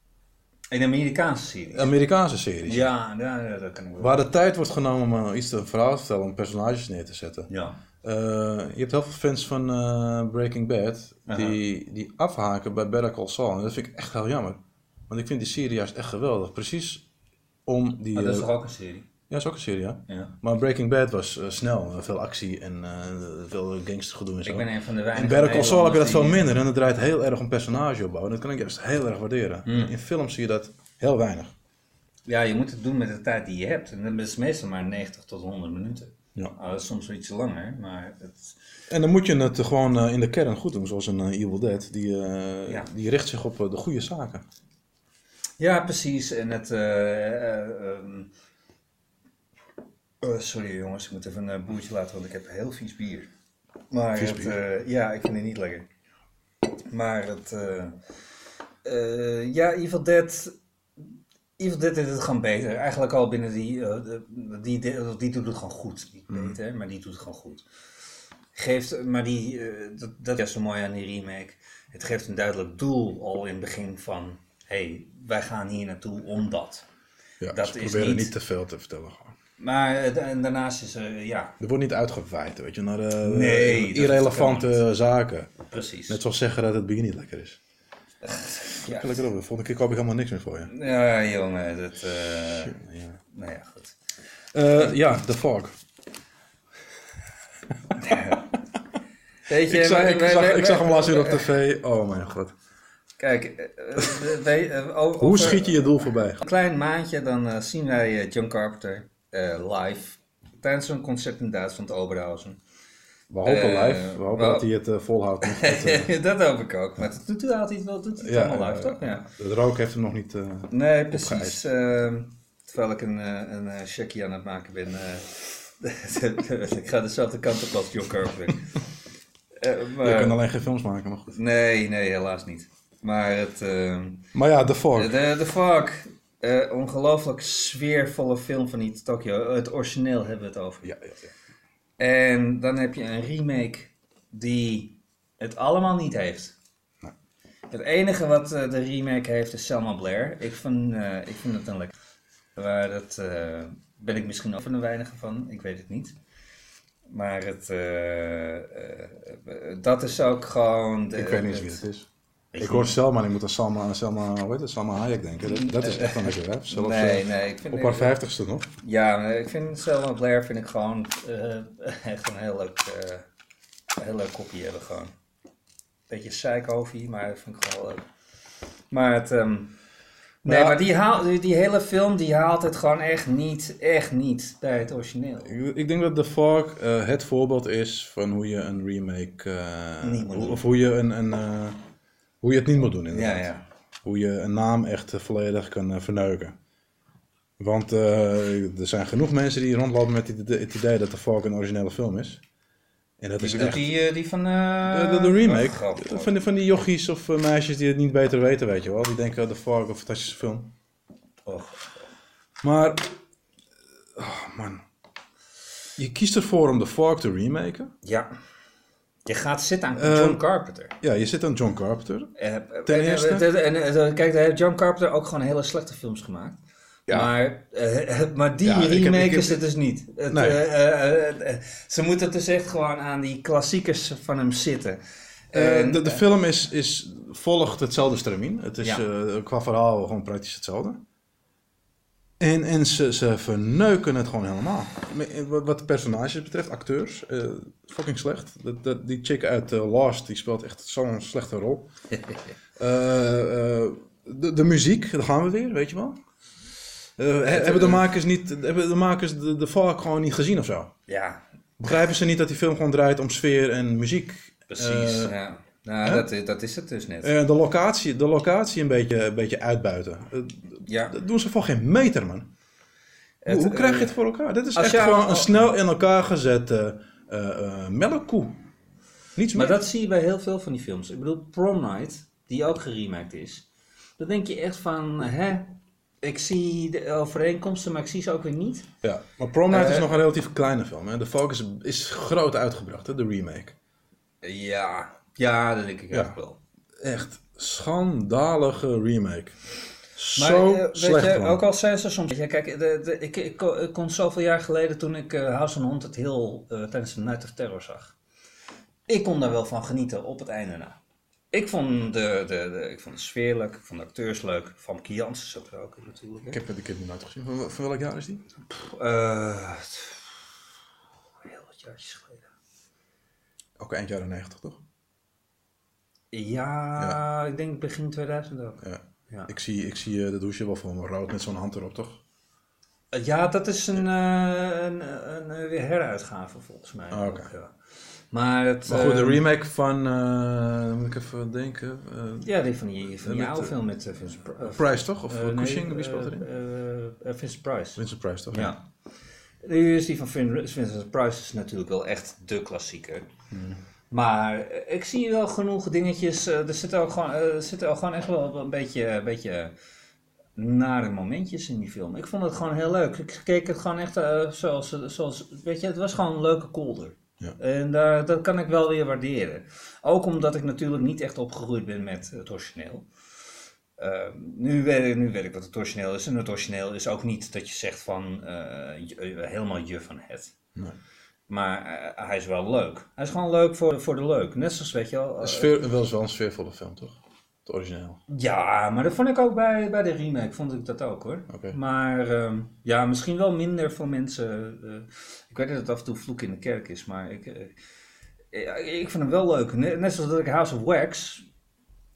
In Amerikaanse series. Amerikaanse series. ja, ja, ja, dat kan ik wel. Waar de tijd wordt genomen om eh, iets te verhaal te vertellen, om personages neer te zetten. Ja. Eh, je hebt heel veel fans van eh, Breaking Bad die, die afhaken bij Better Call Saul. En dat vind ik echt heel jammer. Want ik vind die serie juist echt geweldig. Precies om die... Maar dat is toch ook een serie? Ja, is ook een serie, ja. Ja. Maar Breaking Bad was eh, snel. veel actie en eh, veel gangstergedoe en zo. Ik ben een van de In Better Call Saul heb je dat veel minder. En het draait heel erg om personage opbouwen. Dat kan ik juist heel erg waarderen. Hmm. In films zie je dat heel weinig. Ja, je moet het doen met de tijd die je hebt. En dat is meestal maar 90 tot 100 minuten. Ja. Ah, dat is soms wel iets langer, maar het... En dan moet je het gewoon eh, in de kern goed doen. Zoals een Evil Dead. Die, Ja. die richt zich op de goede zaken. Ja, precies. En het... eh, oh, sorry jongens, ik moet even een boertje laten, want ik heb heel vies bier. Maar Vies het, bier? eh, ja, ik vind het niet lekker. Maar het... eh, eh, ja, Evil Dead... Evil Dead deed het gewoon beter. Eigenlijk al binnen die, die, die, die doet het gewoon goed. Niet Mm. beter, maar die doet het gewoon goed. Geeft, maar die, dat, dat is zo mooi aan die remake. Het geeft een duidelijk doel al in het begin van, hé, hey, wij gaan hier naartoe omdat. Ja, Dat ze is proberen niet- niet te veel te vertellen. gewoon. Maar eh, en daarnaast is er, ja, Er wordt niet uitgeweid, weet je, naar Nee, is irrelevante zaken. precies. Net zoals zeggen dat het bier niet lekker is. ja. Lekker op, de volgende keer koop ik helemaal niks meer voor je. ja, jongen, dat, eh, Ja, nou ja, goed. Eh, ja The Fog. (laughs) Weet je, Ik zag, ik, wij- zag, wij- ik zag hem laatst weer op tv. Oh mijn god. Kijk, eh, eh, eh, over- Hoe schiet je je doel voorbij? Een klein maandje, dan eh, zien wij eh, John Carpenter eh, live tijdens een concert in Duitsland, Oberhausen. We hopen Eh, live. We hopen dat hij het eh, volhoudt. (laughs) eh, dat hoop ik ook. Maar tot nu toe haalt hij het wel, doet hij het allemaal live, toch? Ja. Het rook heeft hem nog niet... eh, Nee, precies. Terwijl ik een, eh, een eh, checkie aan het maken ben. eh, (laughs) ik ga dezelfde kant op als John Carpenter. (laughs) Eh, maar- Je kan alleen geen films maken, maar goed. Nee, nee, helaas niet. Maar het... Maar ja, The. De, de Fog. Eh, ongelooflijk sfeervolle film van die Tokyo. Het origineel hebben we het over. Ja, ja, ja. En dan heb je een remake die het allemaal niet heeft. Nee. Het enige wat eh, de remake heeft is Selma Blair. Ik vind, eh, ik vind het een lekker. Maar dat ben ik misschien ook van de weinigen van. Ik weet het niet. Maar het, dat is ook gewoon... De, Ik weet niet wie het is. Ik hoor Selma ik moet aan Selma, Selma, hoe heet het, Selma Hayek denken. Dat, dat is echt een lekker. Zelfs nee, eh, nee. Ik vind op haar vijftigste nog. Ja, ik vind Selma Blair vind ik gewoon eh, (laughs) echt een heel leuk, eh, een heel leuk kopje hebben gewoon. Beetje psycho maar dat vind ik gewoon leuk. Maar het, ehm, nee, Ja. maar die, haal, die, hele film die haalt het gewoon echt niet, echt niet bij het origineel. Ik, ik denk dat The Fog het voorbeeld is van hoe je een remake... of hoe je, een, een, hoe je het niet moet doen inderdaad. Ja, ja. Hoe je een naam echt eh, volledig kan eh, verneuken. Want eh, er zijn genoeg mensen die rondlopen met het, idee dat The Fog een originele film is. En dat Die, is echt... die, die van... De, de, de remake. oh, van, die, van die jochies of meisjes die het niet beter weten, weet je wel. Die denken, The Fog, een fantastische film. Oh. Maar, oh man. Je kiest ervoor om The Fog te remaken. Ja. Je gaat zitten aan Eh, John Carpenter. Ja, je zit aan John Carpenter. Eh, Ten en, eerste- eh, en, eh, kijk, daar heeft John Carpenter ook gewoon hele slechte films gemaakt. Ja. Maar, eh, maar die Ja, ik heb- remake ik heb- is het dus niet. Het, Nee. eh, eh, eh, eh, ze moeten dus echt gewoon aan die klassiekers van hem zitten. Eh, En, de de film is, is, volgt hetzelfde stramien. Het is Ja. eh, qua verhaal gewoon praktisch hetzelfde. En, en ze, ze verneuken het gewoon helemaal. Eh, Wat, de personages betreft, acteurs, eh, fucking slecht. Dat, dat, die chick uit eh, Lost, die speelt echt zo'n slechte rol. (laughs) De, de muziek, daar gaan we weer, weet je wel. He- hebben de makers, niet, hebben de, makers de, de Valk gewoon niet gezien of zo? ja, Begrijpen ze niet dat die film gewoon draait om sfeer en muziek? precies. Ja. Nou, dat, is- dat is het dus net. Eh, de, locatie, de locatie een beetje, een beetje uitbuiten. Eh, ja. dat doen ze voor geen meter, man. Hoe, Het, hoe krijg je eh, het voor elkaar? Dit is echt gewoon al- een snel in elkaar gezette eh eh, melkkoe. Niets Maar meer. dat zie je bij heel veel van die films. Ik bedoel, Prom Night, die ook geremaked is. Dan denk je echt van, hè, ik zie de overeenkomsten, maar ik zie ze ook weer niet. Ja, maar Prom Night is Eh, nog een relatief kleine film. Hè? De Focus is groot uitgebracht, hè? de remake. Ja, ja, dat denk ik Ja. echt wel. Echt schandalige remake. Maar Zo eh, weet slecht, je, ook al zijn ze soms... Ja, kijk, de, de, ik, ik, kon- ik kon zoveel jaar geleden toen ik eh House on Haunted Hill eh, tijdens de Night of Terror zag. Ik kon daar wel van genieten op het einde na. Ik vond de, de, de, ik vond de sfeer leuk, ik vond de acteurs leuk. Van zat er ook in natuurlijk. hè. Ik heb, ik heb die nooit gezien. Van, van welk jaar is die? Eh, heel wat jaartjes geleden. Ook eind jaren 90, toch? Ja, ik denk begin 2000 ook. Ja. Ja, Ik zie, ik zie eh, de douche wel voor me rood met zo'n hand erop, toch? Eh, ja dat is een, eh, een, een, een weer heruitgave volgens mij. Ah, oké. Maar, het, Maar goed, de eh, remake van, moet ik even denken. Ja, die van die, van die Met, oude eh, film met uh, Price, toch? Of uh, nee, Cushing, wie speelt erin? Vincent Price. Vincent Price, toch? Ja. Nu is die van Vin- Vincent Price is natuurlijk wel echt de klassieker. Hmm. Maar eh, ik zie wel genoeg dingetjes. eh, er zitten ook gewoon, eh, er zitten ook gewoon echt wel een beetje, een beetje nare momentjes in die film. Ik vond het gewoon heel leuk. Ik keek het gewoon echt zoals, zoals, weet je, het was gewoon een leuke kolder. Ja. En daar, dat kan ik wel weer waarderen. Ook omdat ik natuurlijk niet echt opgegroeid ben met het origineel. Uh, nu, weet ik, nu weet ik wat het origineel is. En het origineel is ook niet dat je zegt van uh, helemaal je van het. Nee. Maar uh, hij is wel leuk. Hij is gewoon leuk voor, voor de leuk. Net zoals, weet je wel... Een sfeer, wel eens wel een sfeervolle film, toch? Het origineel. Ja, maar dat vond ik ook bij, bij de remake, vond ik dat ook hoor. Maar ehm, ja, misschien wel minder voor mensen. eh, ik weet dat het af en toe vloek in de kerk is, maar ik, eh, ik vind hem wel leuk. Net, net zoals dat ik House of Wax.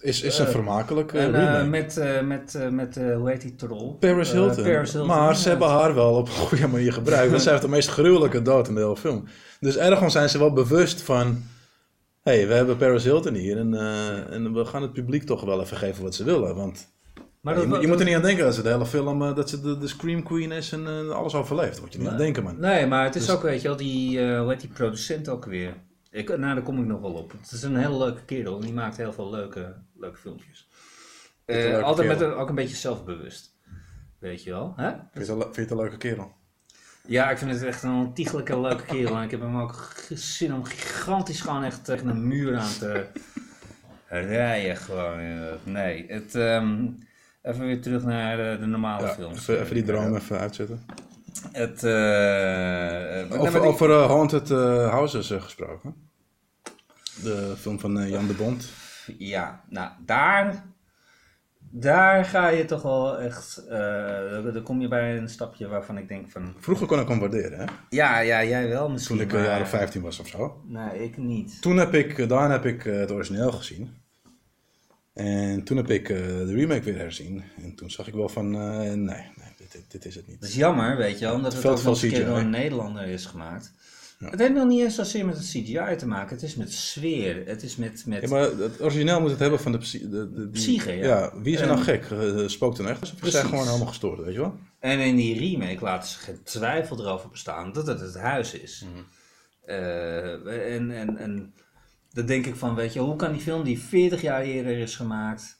Is, is een Eh, vermakelijke en, eh, remake. met, eh, met, met hoe heet die troll? Paris Hilton. Paris Hilton, Maar ze hebben haar wel op een goede manier gebruikt. Want zij heeft de meest gruwelijke dood in de hele film. Dus ergens zijn ze wel bewust van... Hé, hey, we hebben Paris Hilton hier en, en we gaan het publiek toch wel even geven wat ze willen. Want Maar je, dat- moet- je dat- moet er niet aan denken dat ze de hele film, dat ze de, de Scream Queen is en alles overleeft. Daar moet je niet aan denken, man. Nee, maar het is Dus- ook, weet je wel, die, hoe heet die producent ook weer? Ik, nou, daar kom ik nog wel op. Het is een hele leuke kerel en die maakt heel veel leuke, leuke filmpjes. Eh, altijd met een, ook een beetje zelfbewust. Weet je wel? Hè? Vind je het een, leuke kerel? Ja, ik vind het echt een ontiegelijke leuke kerel. En ik heb hem ook zin om gigantisch gewoon echt tegen een muur aan te rijden. Gewoon. Nee, het, ehm, even weer terug naar de, de normale Ja, films. even, even die droom even uitzetten. Het, eh, Over, over eh, Haunted eh, Houses gesproken. De film van Jan de Bond. Ja, nou, daar, daar ga je toch wel echt, dan kom je bij een stapje waarvan ik denk van, Vroeger kon ik hem waarderen, hè? ja, ja, jij wel misschien, Toen ik maar- jaar of 15 was of zo. Nee, ik niet. Toen heb ik, daarna heb ik het origineel gezien. En toen heb ik de remake weer herzien. En toen zag ik wel van, nee, nee dit, dit, is het niet. Dat is jammer, weet je wel, omdat het ook nog een keer door een Nederlander is gemaakt. Ja. Het heeft nog niet eens zozeer met het CGI te maken, het is met sfeer, het is met... met Ja, maar het origineel moet het hebben van de, de, Psyche, ja. wie is er nou gek? Eh, spookt er echt? Ze zijn gewoon helemaal gestoord, weet je wel? En in die remake laten ze geen twijfel erover bestaan dat het het huis is. Mhm. Eh, en, en, en dan denk ik van, weet je, hoe kan die film die 40 jaar eerder is gemaakt,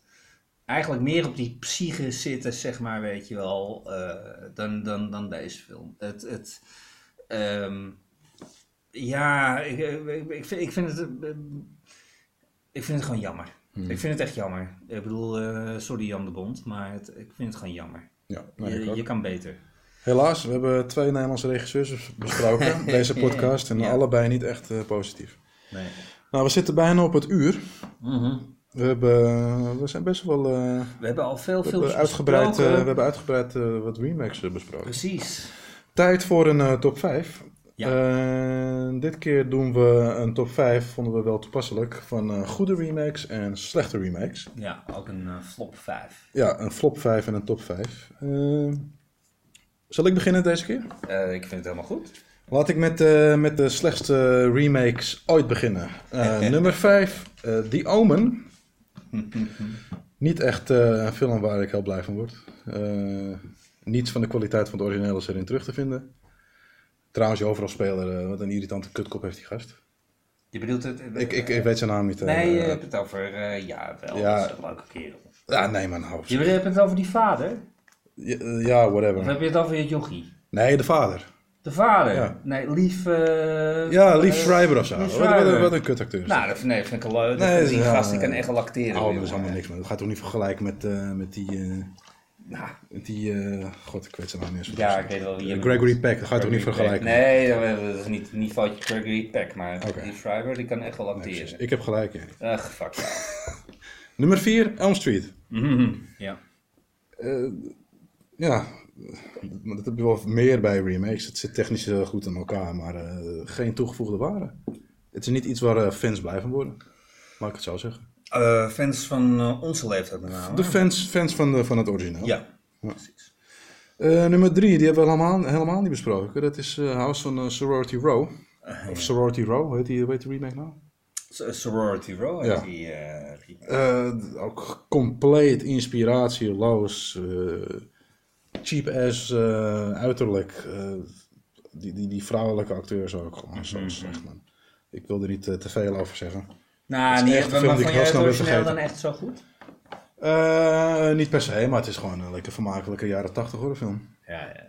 eigenlijk meer op die psyche zitten, zeg maar, weet je wel, eh, dan, dan, dan deze film. Het, het, ehm, ja, ik, ik, vind, ik vind het... eh, ik vind het gewoon jammer. Mhm. Ik vind het echt jammer. Ik bedoel, eh, sorry Jan de Bond, maar het, ik vind het gewoon jammer. Ja, nee, Je, kan beter. Helaas, we hebben twee Nederlandse regisseurs besproken, (laughs) deze podcast. En Ja. allebei niet echt positief. Nee. Nou, we zitten bijna op het uur. Mhm. We, hebben, we zijn best wel... eh, We hebben al veel films uitgebreid, besproken. we hebben uitgebreid eh, wat remakes besproken. Precies. Tijd voor een top 5. Ja. Dit keer doen we een top 5, vonden we wel toepasselijk, van goede remakes en slechte remakes. Ja, ook een flop 5. Ja, een flop 5 en een top 5. Eh, zal ik beginnen deze keer? Ik vind het helemaal goed. Laat ik met, eh, met de slechtste remakes ooit beginnen. Eh, (laughs) nummer 5, eh The Omen. (laughs) Niet echt eh, een film waar ik heel blij van word. Eh, niets van de kwaliteit van het origineel is erin terug te vinden. Trouwens, je overal speler, eh, wat een irritante kutkop heeft die gast. Je bedoelt het... Ik, ik, ik weet zijn naam niet. Nee, je hebt het over... ja, wel. Ja. Dat is een leuke kerel. ja, nee hou op. Je hebt het over die vader? Ja, Of whatever. heb je het over je jochie? Nee, de vader. De vader? Ja. Nee, Lief... eh, Ja, Lief eh, Schreiber of zo. Wat, wat, Schreiber. wat een kutacteur. is Nou, dat. nee, vind ik een leuk. Nee, die ja, gast die kan echt wel acteren. Oh, dat is allemaal niks meer. Dat gaat toch niet vergelijken met, eh, met die... Nou, met die god, ik weet zijn naam niet eens. ja, ik weet wel wie. Gregory Peck, dat ga je toch niet vergelijken? Peck. Nee, dat is niet niveautje Gregory Peck, maar die Schreiber die kan echt wel acteren. ik heb gelijk. ja. Ach, fuck ja. (laughs) Nummer 4, Elm Street. Mhm, ja. Ja, dat heb je wel meer bij remakes. Het zit technisch heel goed in elkaar, maar eh, geen toegevoegde waarde. Het is niet iets waar eh, fans blij van worden. Laat ik het zo zeggen. Eh, fans van onze leeftijd met name. De fans, fans van, de, van het origineel. Ja, Ja. precies. Nummer 3, die hebben we helemaal, helemaal niet besproken. Dat is House van Sorority Row. Of Sorority Row, hoe heet die, hoe heet die remake nou? Sorority Row Ja. heet die, die- ook compleet inspiratieloos. Cheap ass eh, uiterlijk. eh, die, die, die vrouwelijke acteurs ook gewoon zo Mhm. slecht, man. Ik wil er niet eh, te veel over zeggen. Nou, niet echt maar die vond heel het origineel dan echt zo goed? Eh, niet per se, maar het is gewoon een lekker vermakelijke jaren 80 horrorfilm. Ja, ja.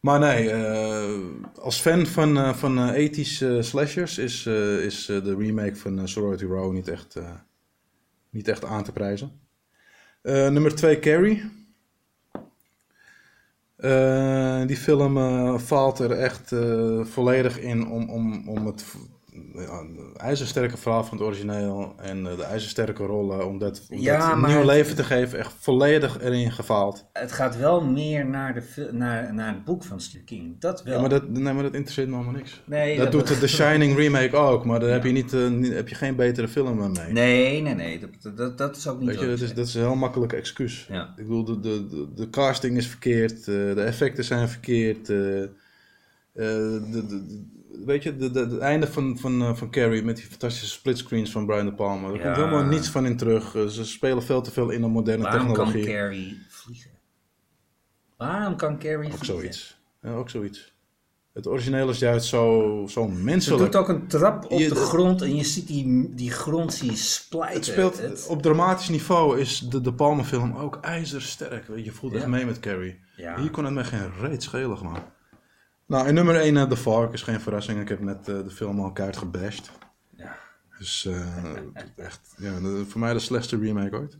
Maar nee, eh, als fan van, eh van eh, 80s eh, slashers is, eh, is de remake van Sorority Row niet echt, eh, niet echt aan te prijzen. Eh, nummer 2, Carrie. Eh, die film eh, valt er echt eh, volledig in om, om, om het ijzersterke verhaal van het origineel en eh, de ijzersterke rollen, om dat, om Ja, dat een nieuw het- leven te geven, echt volledig erin gefaald. Het gaat wel meer naar, de, naar, naar het boek van Stephen King. Dat wel. Ja, maar dat, nee, maar dat interesseert me allemaal niks. nee, Dat doet de The (laughs) Shining remake ook, maar daar heb, je niet, eh, niet- heb je geen betere film eh, mee. Nee, nee, nee. Dat, dat, dat is ook niet Weet je, dat is, dat is een heel makkelijk excuus. Ja. Ik bedoel, de, de, de, de casting is verkeerd, eh, de effecten zijn verkeerd. eh, eh, de, de, de- weet je, de, de, het einde van, van, eh, van Carrie met die fantastische splitscreens van Brian De Palma. Er Ja. komt helemaal niets van in terug. Eh, ze spelen veel te veel in op moderne Waarom kan technologie. Carrie vliegen? Waarom kan Carrie Ook vliegen? zoiets. Ja, ook zoiets. Het origineel is juist zo, zo Ze menselijk. doet ook een trap op Je- de grond en je ziet die, die grond je splijten. Het speelt Het- op dramatisch niveau is de De Palma film ook ijzersterk. Je, je voelt echt mee met Carrie. Hier kon het me geen reet schelen gewoon. Nou, en nummer 1, The Fark, is geen verrassing. Ik heb net eh, de film al keihard gebashed. Ja. Dus eh, (laughs) echt, ja, de- voor mij de slechtste remake ooit.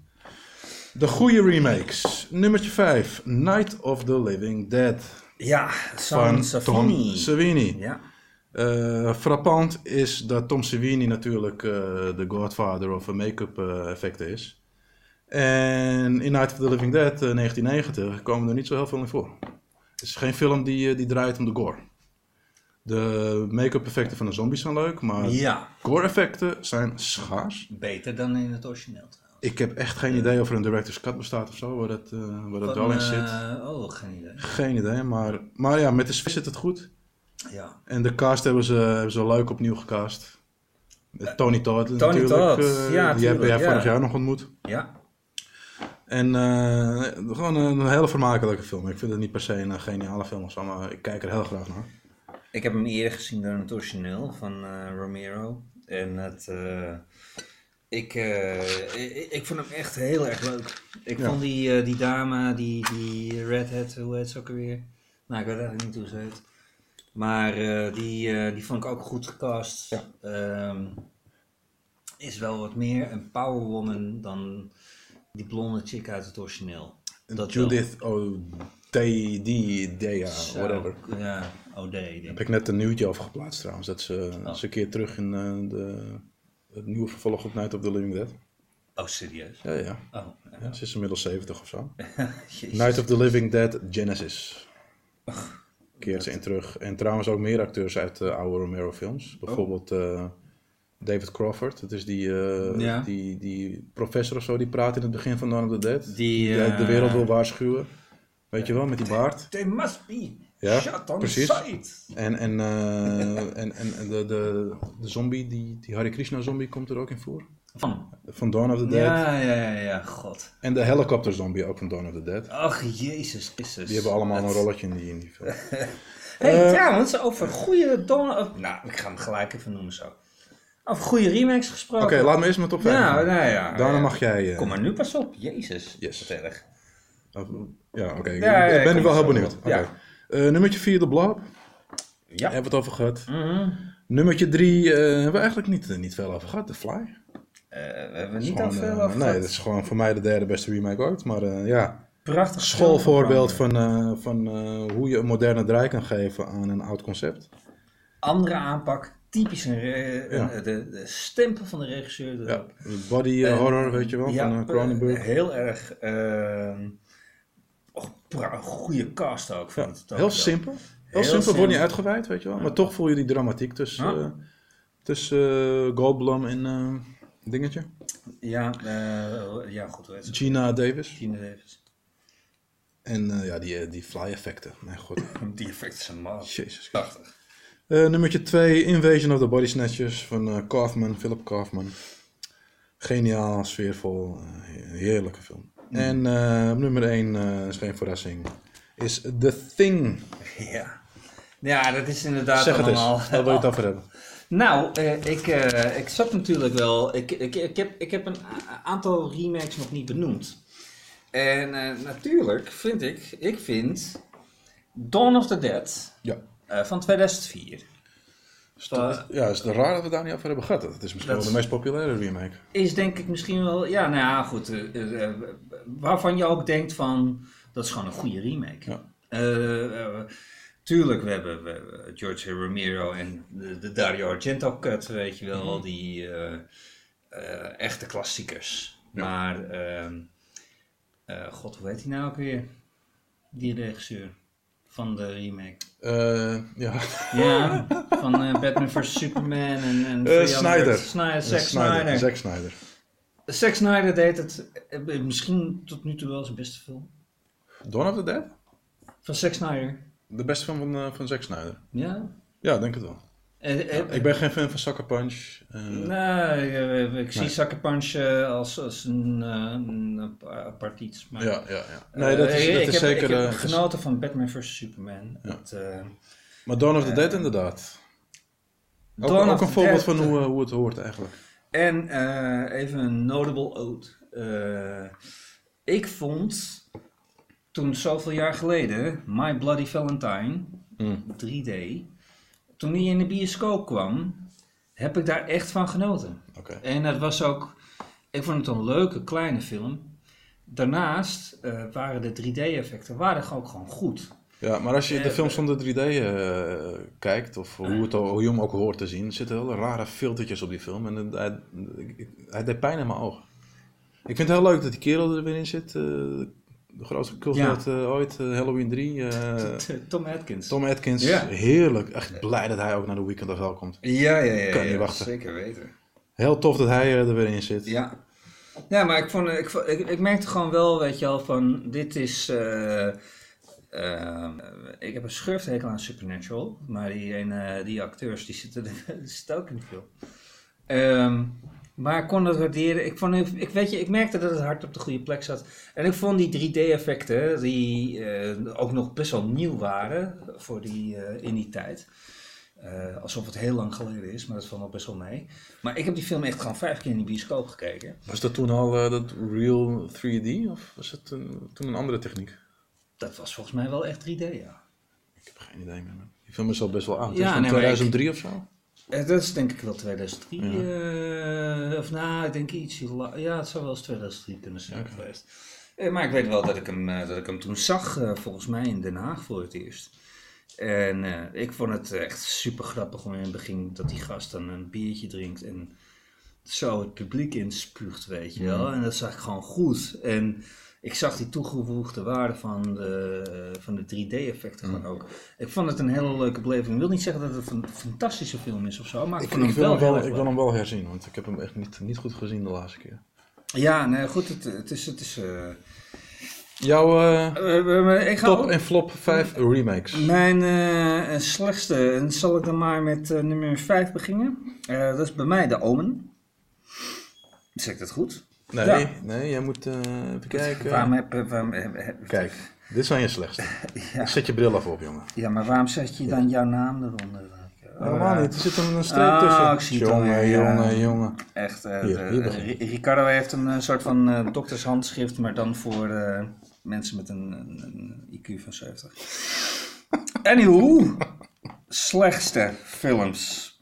De goede remakes. Nummertje 5, Night of the Living Dead. Ja, Van Sam Tom Savini. Savini. Ja. Eh, frappant is dat Tom Savini natuurlijk eh, de godfather of make-up eh, effecten is. En in Night of the Living Dead eh, 1990 komen er niet zo heel veel in voor. Het is geen film die, eh, die draait om de gore. De make-up effecten van de zombies zijn leuk, maar ja, gore effecten zijn schaars. beter dan in het origineel trouwens. Ik heb echt geen idee of er een director's cut bestaat of zo, waar dat, eh, waar dat wel in zit. eh, oh, geen idee. Geen idee, maar, maar ja, met de sfeer zit het goed. Ja. En de cast hebben ze, hebben ze leuk opnieuw gecast. Tony Todd Tony natuurlijk. Todd, ja, die heb jij ja. vorig jaar nog ontmoet. Ja. En eh, gewoon een hele vermakelijke film. Ik vind het niet per se een geniale film of zo, maar ik kijk er heel graag naar. Ik heb hem eerder gezien dan het origineel van eh, Romero. En het, eh, ik, ik, ik vond hem echt heel erg leuk. Ik Ja. vond die, die dame, die, die redhead, hoe heet ze ook alweer? Nou, ik weet eigenlijk niet hoe ze heet. Maar die, die vond ik ook goed gecast. Ja. Ehm, is wel wat meer een powerwoman dan die blonde chick uit het origineel. Dat. Judith O'Dea, whatever. Ja, denk Heb ik. net een nieuwtje over geplaatst trouwens. Dat ze, Oh. een keer terug in eh, de, het nieuwe vervolg op Night of the Living Dead. Oh, serieus? Ja, ja. Oh, ja ze is inmiddels 70 of zo. (laughs) Night of the Living Dead Genesis. Keert ze in terug. En trouwens ook meer acteurs uit de oude Romero films. Bijvoorbeeld eh, David Crawford. Dat is die, eh, Ja. die, die professor of zo die praat in het begin van Dawn of the Dead. Die, Die eh, de wereld wil waarschuwen. Weet je wel, met die baard. They must be Ja, shot on precies. sight. En, en, eh, en, en en de, de, de zombie, die, die Hare Krishna zombie komt er ook in voor. Van. Van Dawn of the Dead. Ja, ja, ja, ja, god. En de helikopter zombie ook van Dawn of the Dead. Ach, Jezus Christus. Die hebben allemaal een rolletje in die, in die film. (laughs) hey, Eh, trouwens, over goede Dawn of... Nou, ik ga hem gelijk even noemen zo. Over goede remakes gesproken. Oké, laat me eerst maar top 5 Ja, nou ja. Daarna ja. mag jij... eh, Kom maar nu pas op. Jezus. Yes. Wat erg. of- ja, oké. Ja, ja, ik ben nu wel heel benieuwd. Oké. Ja. Eh, nummertje 4, The Blob. Ja. Hebben we het over gehad. Mhm. Nummertje 3 hebben we eigenlijk niet, eh, niet veel over gehad. The Fly. Eh, we hebben niet al veel eh, over Nee, gehad. dat is gewoon voor mij de derde beste remake ooit. Maar eh, ja, Prachtig schoolvoorbeeld van, eh, van eh, hoe je een moderne draai kan geven aan een oud concept. Andere aanpak. Typisch een Ja. de, de stempel van de regisseur. Ja, body eh, En- horror, weet je wel, ja, van eh, Cronenberg. Heel erg. ehm oh, goede cast ook. Vond het heel simpel. Heel, Heel simpel, wordt niet uitgeweid, weet je wel. Maar toch voel je die dramatiek tussen, eh, tussen eh, Goldblum en eh, dingetje. Ja, eh, ja, goed. Ze? Gina Davis. Gina Davis. En eh, ja, die, eh, die fly-effecten. Mijn god. (laughs) Die effecten zijn man. Jezus. Prachtig. Eh, nummertje 2, Invasion of the Body Snatchers van eh, Kaufman, Philip Kaufman. Geniaal, sfeervol, eh, heerlijke film. Mm. En nummer 1, is geen verrassing, is The Thing. (laughs) Ja. Ja, dat is inderdaad zeg het eens, allemaal. waar wil je het over hebben? (laughs) Nou, eh, ik, eh, ik zat natuurlijk wel. Ik, ik, ik, heb, ik heb een aantal remakes nog niet benoemd. En eh, natuurlijk vind ik, ik vind Dawn of the Dead Ja. Eh, van 2004 Is het- ja, is het raar dat we daar niet over hebben gehad. Het is misschien Dat- wel de meest populaire remake. is denk ik misschien wel, ja, nou ja, goed, eh, eh, waarvan je ook denkt van, dat is gewoon een goede remake. Ja. Tuurlijk, we hebben we- George Romero en de, de Dario Argento cut, weet je wel, die eh, eh, echte klassiekers. Ja. Maar, ehm, eh, god, hoe heet hij nou ook weer? Die regisseur van de remake. Eh, ja, Ja, (laughs) van eh, Batman vs. Superman en... en Free Snyder. Snyder. Zack Snyder. Zack Snyder. Zack Snyder deed het misschien tot nu toe wel zijn beste film. Dawn of the Dead? Van Zack Snyder. De beste film van, van Zack Snyder. Ja. Ja, denk het wel. Eh, eh, Ik ben geen fan van Sucker Punch. eh, Nee, ik zie. Sucker Punch als, als een, een apart iets. Maar, ja, ja, ja. Nee, dat is, dat ik is heb, zeker... Ik heb genoten van Batman vs. Superman. Ja. Maar Dawn of the Dead inderdaad. Ook, Dawn ook een voorbeeld Dead, van hoe, hoe het hoort eigenlijk. En even een notable ode. Ik vond toen zoveel jaar geleden My Bloody Valentine Mm. 3D, toen die in de bioscoop kwam, heb ik daar echt van genoten. En het was ook, ik vond het een leuke kleine film. Daarnaast eh, waren de 3D-effecten waren ook gewoon goed. Ja, maar als je de Eh, films van de 3D eh, kijkt, of hoe, het, hoe je hem ook hoort te zien, zitten hele rare filtertjes op die film. En het- hij deed pijn in mijn ogen. Ik vind het heel leuk dat die kerel er weer in zit. De grootste cultheld eh, ooit, eh, Halloween 3. eh, Tom Atkins. Tom Atkins, Ja. heerlijk. Echt blij dat hij ook naar de Weekend of Hell komt. Ja, ja, ja. Kan niet ja, wachten. Zeker weten. Heel tof dat hij er weer in zit. Ja. Ja, maar ik, vond, ik, ik, ik merkte gewoon wel, weet je wel, van dit is... ik heb een schurfthekel aan Supernatural, maar die, ene, die acteurs die zitten, (laughs) die zitten ook in de film. Maar ik kon het waarderen. Ik, vond, ik, weet je, ik merkte dat het hart op de goede plek zat. En ik vond die 3D-effecten, die eh, ook nog best wel nieuw waren voor die, eh, in die tijd. Eh, alsof het heel lang geleden is, maar dat valt nog best wel mee. Maar ik heb die film echt gewoon vijf keer in de bioscoop gekeken. Was dat toen al dat Real 3D? Of was het een- toen een andere techniek? Dat was volgens mij wel echt 3D, ja. Ik heb geen idee meer. Die film is al best wel oud. Ja, is van nee, maar ik- 2003 of zo? Eh, Dat is denk ik wel 2003. eh, of nou, ik denk ietsje Ja, het zou wel eens 2003 kunnen zijn geweest. Eh, maar ik weet wel dat ik hem, dat ik hem toen zag, volgens mij in Den Haag voor het eerst. En ik vond het echt super grappig om in het begin dat die gast dan een biertje drinkt en zo het publiek inspuugt, weet je wel. En dat zag ik gewoon goed. En ik zag die toegevoegde waarde van de, van de 3D-effecten gewoon ook. Ik vond het een hele leuke beleving. Ik wil niet zeggen dat het een fantastische film is of zo, maar ik, Ik, vond ik hem wil, wel hem wel, ik wil hem wel herzien, want ik heb hem echt niet, niet goed gezien de laatste keer. Ja, nee, goed, het, het is... Het is eh, Jouw eh, eh, ik ga top en flop 5 remakes. Mijn slechtste, en zal ik dan maar met nummer 5 beginnen. Dat is bij mij de Omen. Zeg ik dat goed? Nee, Ja. nee, jij moet eh, even kijken. Waarom heb, eh, waarom heb- heb- Kijk, dit zijn je slechtste. (laughs) Ja. Zet je bril even op, jongen. Ja, maar waarom zet je dan jouw naam eronder? Helemaal niet, er zit een, een streep Ah, tussen. ik zie het jongen, jongen, jongen. Echt, eh, Hier, hier. Ri- Ricardo heeft een eh, soort van eh, doktershandschrift, maar dan voor eh, mensen met een, een, een IQ van 70. (laughs) Anywho, slechtste films.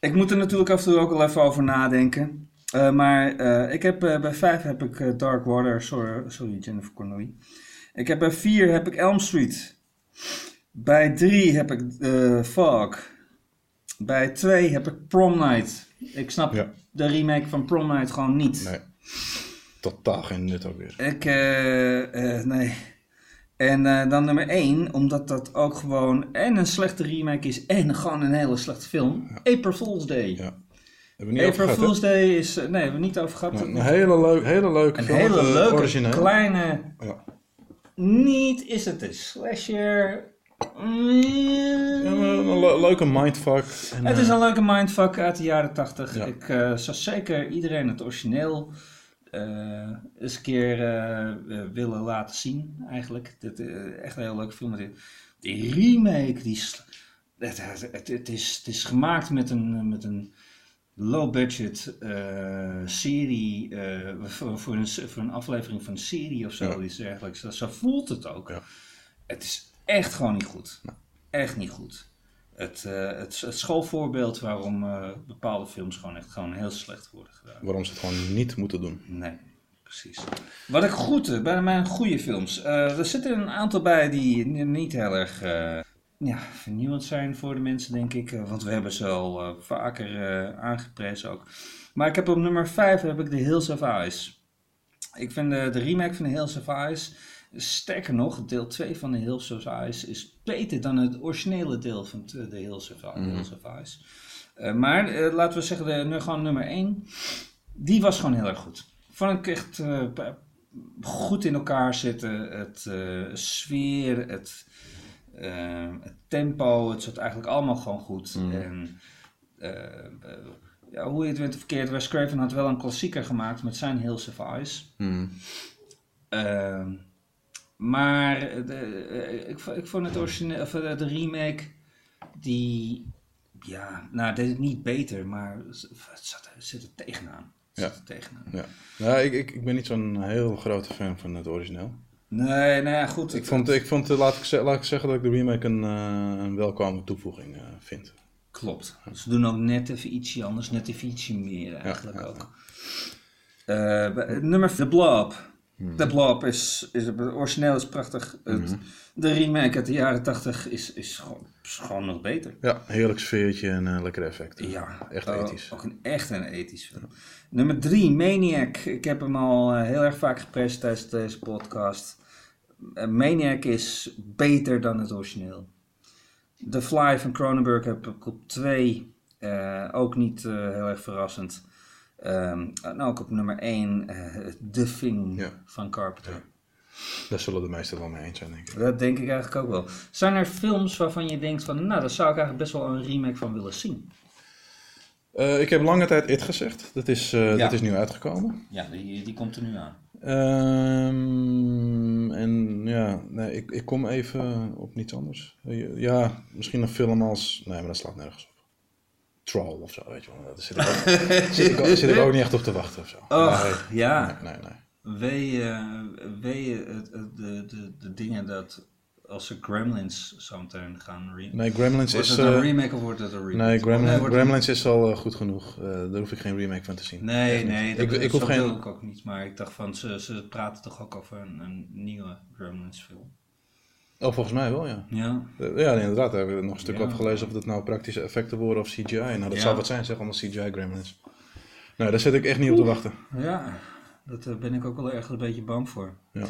Ik moet er natuurlijk af en toe ook wel even over nadenken. Eh, maar eh, ik heb, eh, bij 5 heb ik Dark Water, sorry, sorry Jennifer Connelly. Ik heb bij 4 heb ik Elm Street. Bij 3 heb ik Fog. Bij 2 heb ik Prom Night. Ik snap Ja. de remake van Prom Night gewoon niet. Nee, totaal geen nut ook weer. Ik, nee. En dan nummer 1, omdat dat ook gewoon en een slechte remake is en gewoon een hele slechte film. April Fool's Day. Ja. Hebben we niet April? Fool's Day is, eh, nee, hebben we niet over gehad. Nou, Een hele, leuk, hele leuke Een hele eh, leuke, origineel. kleine, Ja. niet is het een slasher. Mm. Ja, een le- leuke mindfuck. En, Het is eh, een leuke mindfuck uit de jaren 80. Ja. Ik eh, zou zeker iedereen het origineel eh, eens een keer eh, eh, willen laten zien, eigenlijk. Dit, eh, echt een heel leuke film. Die, die remake, die... het, het, het is, het is gemaakt met een, met een low-budget eh, serie, eh, voor, voor, een, voor een aflevering van een serie of zo, Ja. iets dergelijks. Dat, zo voelt het ook. Ja. Het is echt gewoon niet goed. Echt niet goed. Het, eh, het, het schoolvoorbeeld waarom bepaalde films gewoon echt gewoon heel slecht worden gedaan. Waarom ze het gewoon niet moeten doen. Nee, precies. Wat ik goed bij mijn goede films. er zitten een aantal bij die niet heel erg ja, vernieuwend zijn voor de mensen, denk ik. eh, want we hebben ze al eh, vaker eh, aangeprezen ook. Maar ik heb op nummer 5 heb ik The Hills of Ice. Ik vind de, de remake van The Hills of Ice, sterker nog, deel 2 van The Hills of Ice is beter dan het originele deel van The Hills of, Hills of Ice. Maar laten we zeggen, de, nu gewoon nummer 1, die was gewoon heel erg goed. Vond ik echt goed in elkaar zitten. Het sfeer, het, eh, het tempo, het zat eigenlijk allemaal gewoon goed. En eh, eh, ja, hoe je het went of verkeerd, Wes Craven had wel een klassieker gemaakt met zijn Hills of Ice. Hmm. Ehm, maar de, eh, ik, vo- ik vond het origineel, of eh, de remake, die, ja, nou, deed het niet beter, maar het zat, het zit er tegenaan. Het Ja. zit er tegenaan. Ja, ja ik, ik, ik ben niet zo'n heel grote fan van het origineel. Nee, nou ja, goed. Ik het- vond, ik vond eh, laat, ik, laat ik zeggen dat ik de remake een, eh, een welkome toevoeging eh, vind. Klopt. Ze doen ook net even ietsje anders, net even ietsje meer eigenlijk ja, ja. ook. Eh, nummer The Blob. Hmm. The Blob is, is origineel is prachtig. Het, De remake uit de jaren 80 is, is, gewoon, is gewoon nog beter. Ja, heerlijk sfeertje en eh lekker effect. Ja, Echt eh, ethisch. ook een echt een ethisch film. Nummer 3, Maniac. Ik heb hem al heel erg vaak geprezen tijdens deze podcast. Eh, Maniac is beter dan het origineel. The Fly van Cronenberg heb ik op 2. ook niet eh, heel erg verrassend. Ehm, en ook op nummer 1, The Thing Ja. van Carpenter. Daar zullen de meesten wel mee eens zijn, denk ik. Dat denk ik eigenlijk ook wel. Zijn er films waarvan je denkt van, nou, daar zou ik eigenlijk best wel een remake van willen zien? Eh, ik heb lange tijd It gezegd. Dat is, eh, Ja. dat is nu uitgekomen. Ja, die, die komt er nu aan. Ehm, en ja, nee, ik, ik kom even op niets anders. Eh, Ja, misschien een film als... Nee, maar dat slaat nergens op. Troll of zo, weet je wel. Daar zit ik ook, (laughs) zit ik, zit ik ook niet echt op te wachten of zo. Nee, ja. nee, nee, nee. Wee, eh, wee het, het- de, de, de dingen dat als ze Gremlins zo meteen gaan remake. Nee, Gremlins Wordt is... het een eh, remake of wordt het een remake? nee, Gremlin- het- Gremlins is al eh, goed genoeg. Eh, daar hoef ik geen remake van te zien. Nee, nee, dat, ik, ik hoef geen... wil ik ook niet. Maar ik dacht van, ze, ze praten toch ook over een, een nieuwe Gremlins film. Oh, volgens mij wel, ja. Ja, Ja, inderdaad. Daar hebben we nog een stuk Ja. over gelezen of het nou praktische effecten worden of CGI. Nou, dat Ja. zou wat zijn, zeg, allemaal CGI Gremlins. Nou, daar zit ik echt niet op te wachten. ja daar ben ik ook wel erg een beetje bang voor. Ja.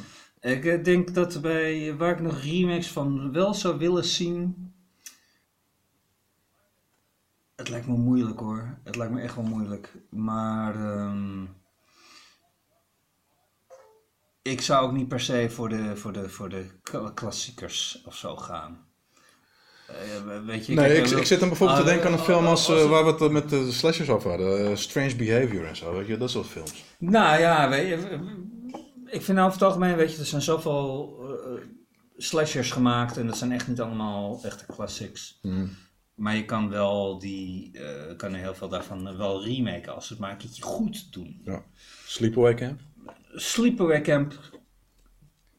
Ik eh, denk dat bij, waar ik nog remakes van wel zou willen zien. Het lijkt me moeilijk hoor. Het lijkt me echt wel moeilijk. Maar ehm, ik zou ook niet per se voor de, voor de, voor de kla- klassiekers of zo gaan. Eh, weet je, Nee, kijk, ik, ik zit dan bijvoorbeeld te Ah, denken aan een eh, film als, eh, waar we het met de slashers over hadden. eh, Strange Behavior en zo, weet je, dat soort films. Nou ja, weet je, ik vind over het algemeen, weet je, er zijn zoveel eh, slashers gemaakt en dat zijn echt niet allemaal echte classics. Maar je kan wel die, eh, kan er heel veel daarvan wel remaken als ze het maar een keertje goed doen. Ja. Sleepaway Camp. Sleepaway Camp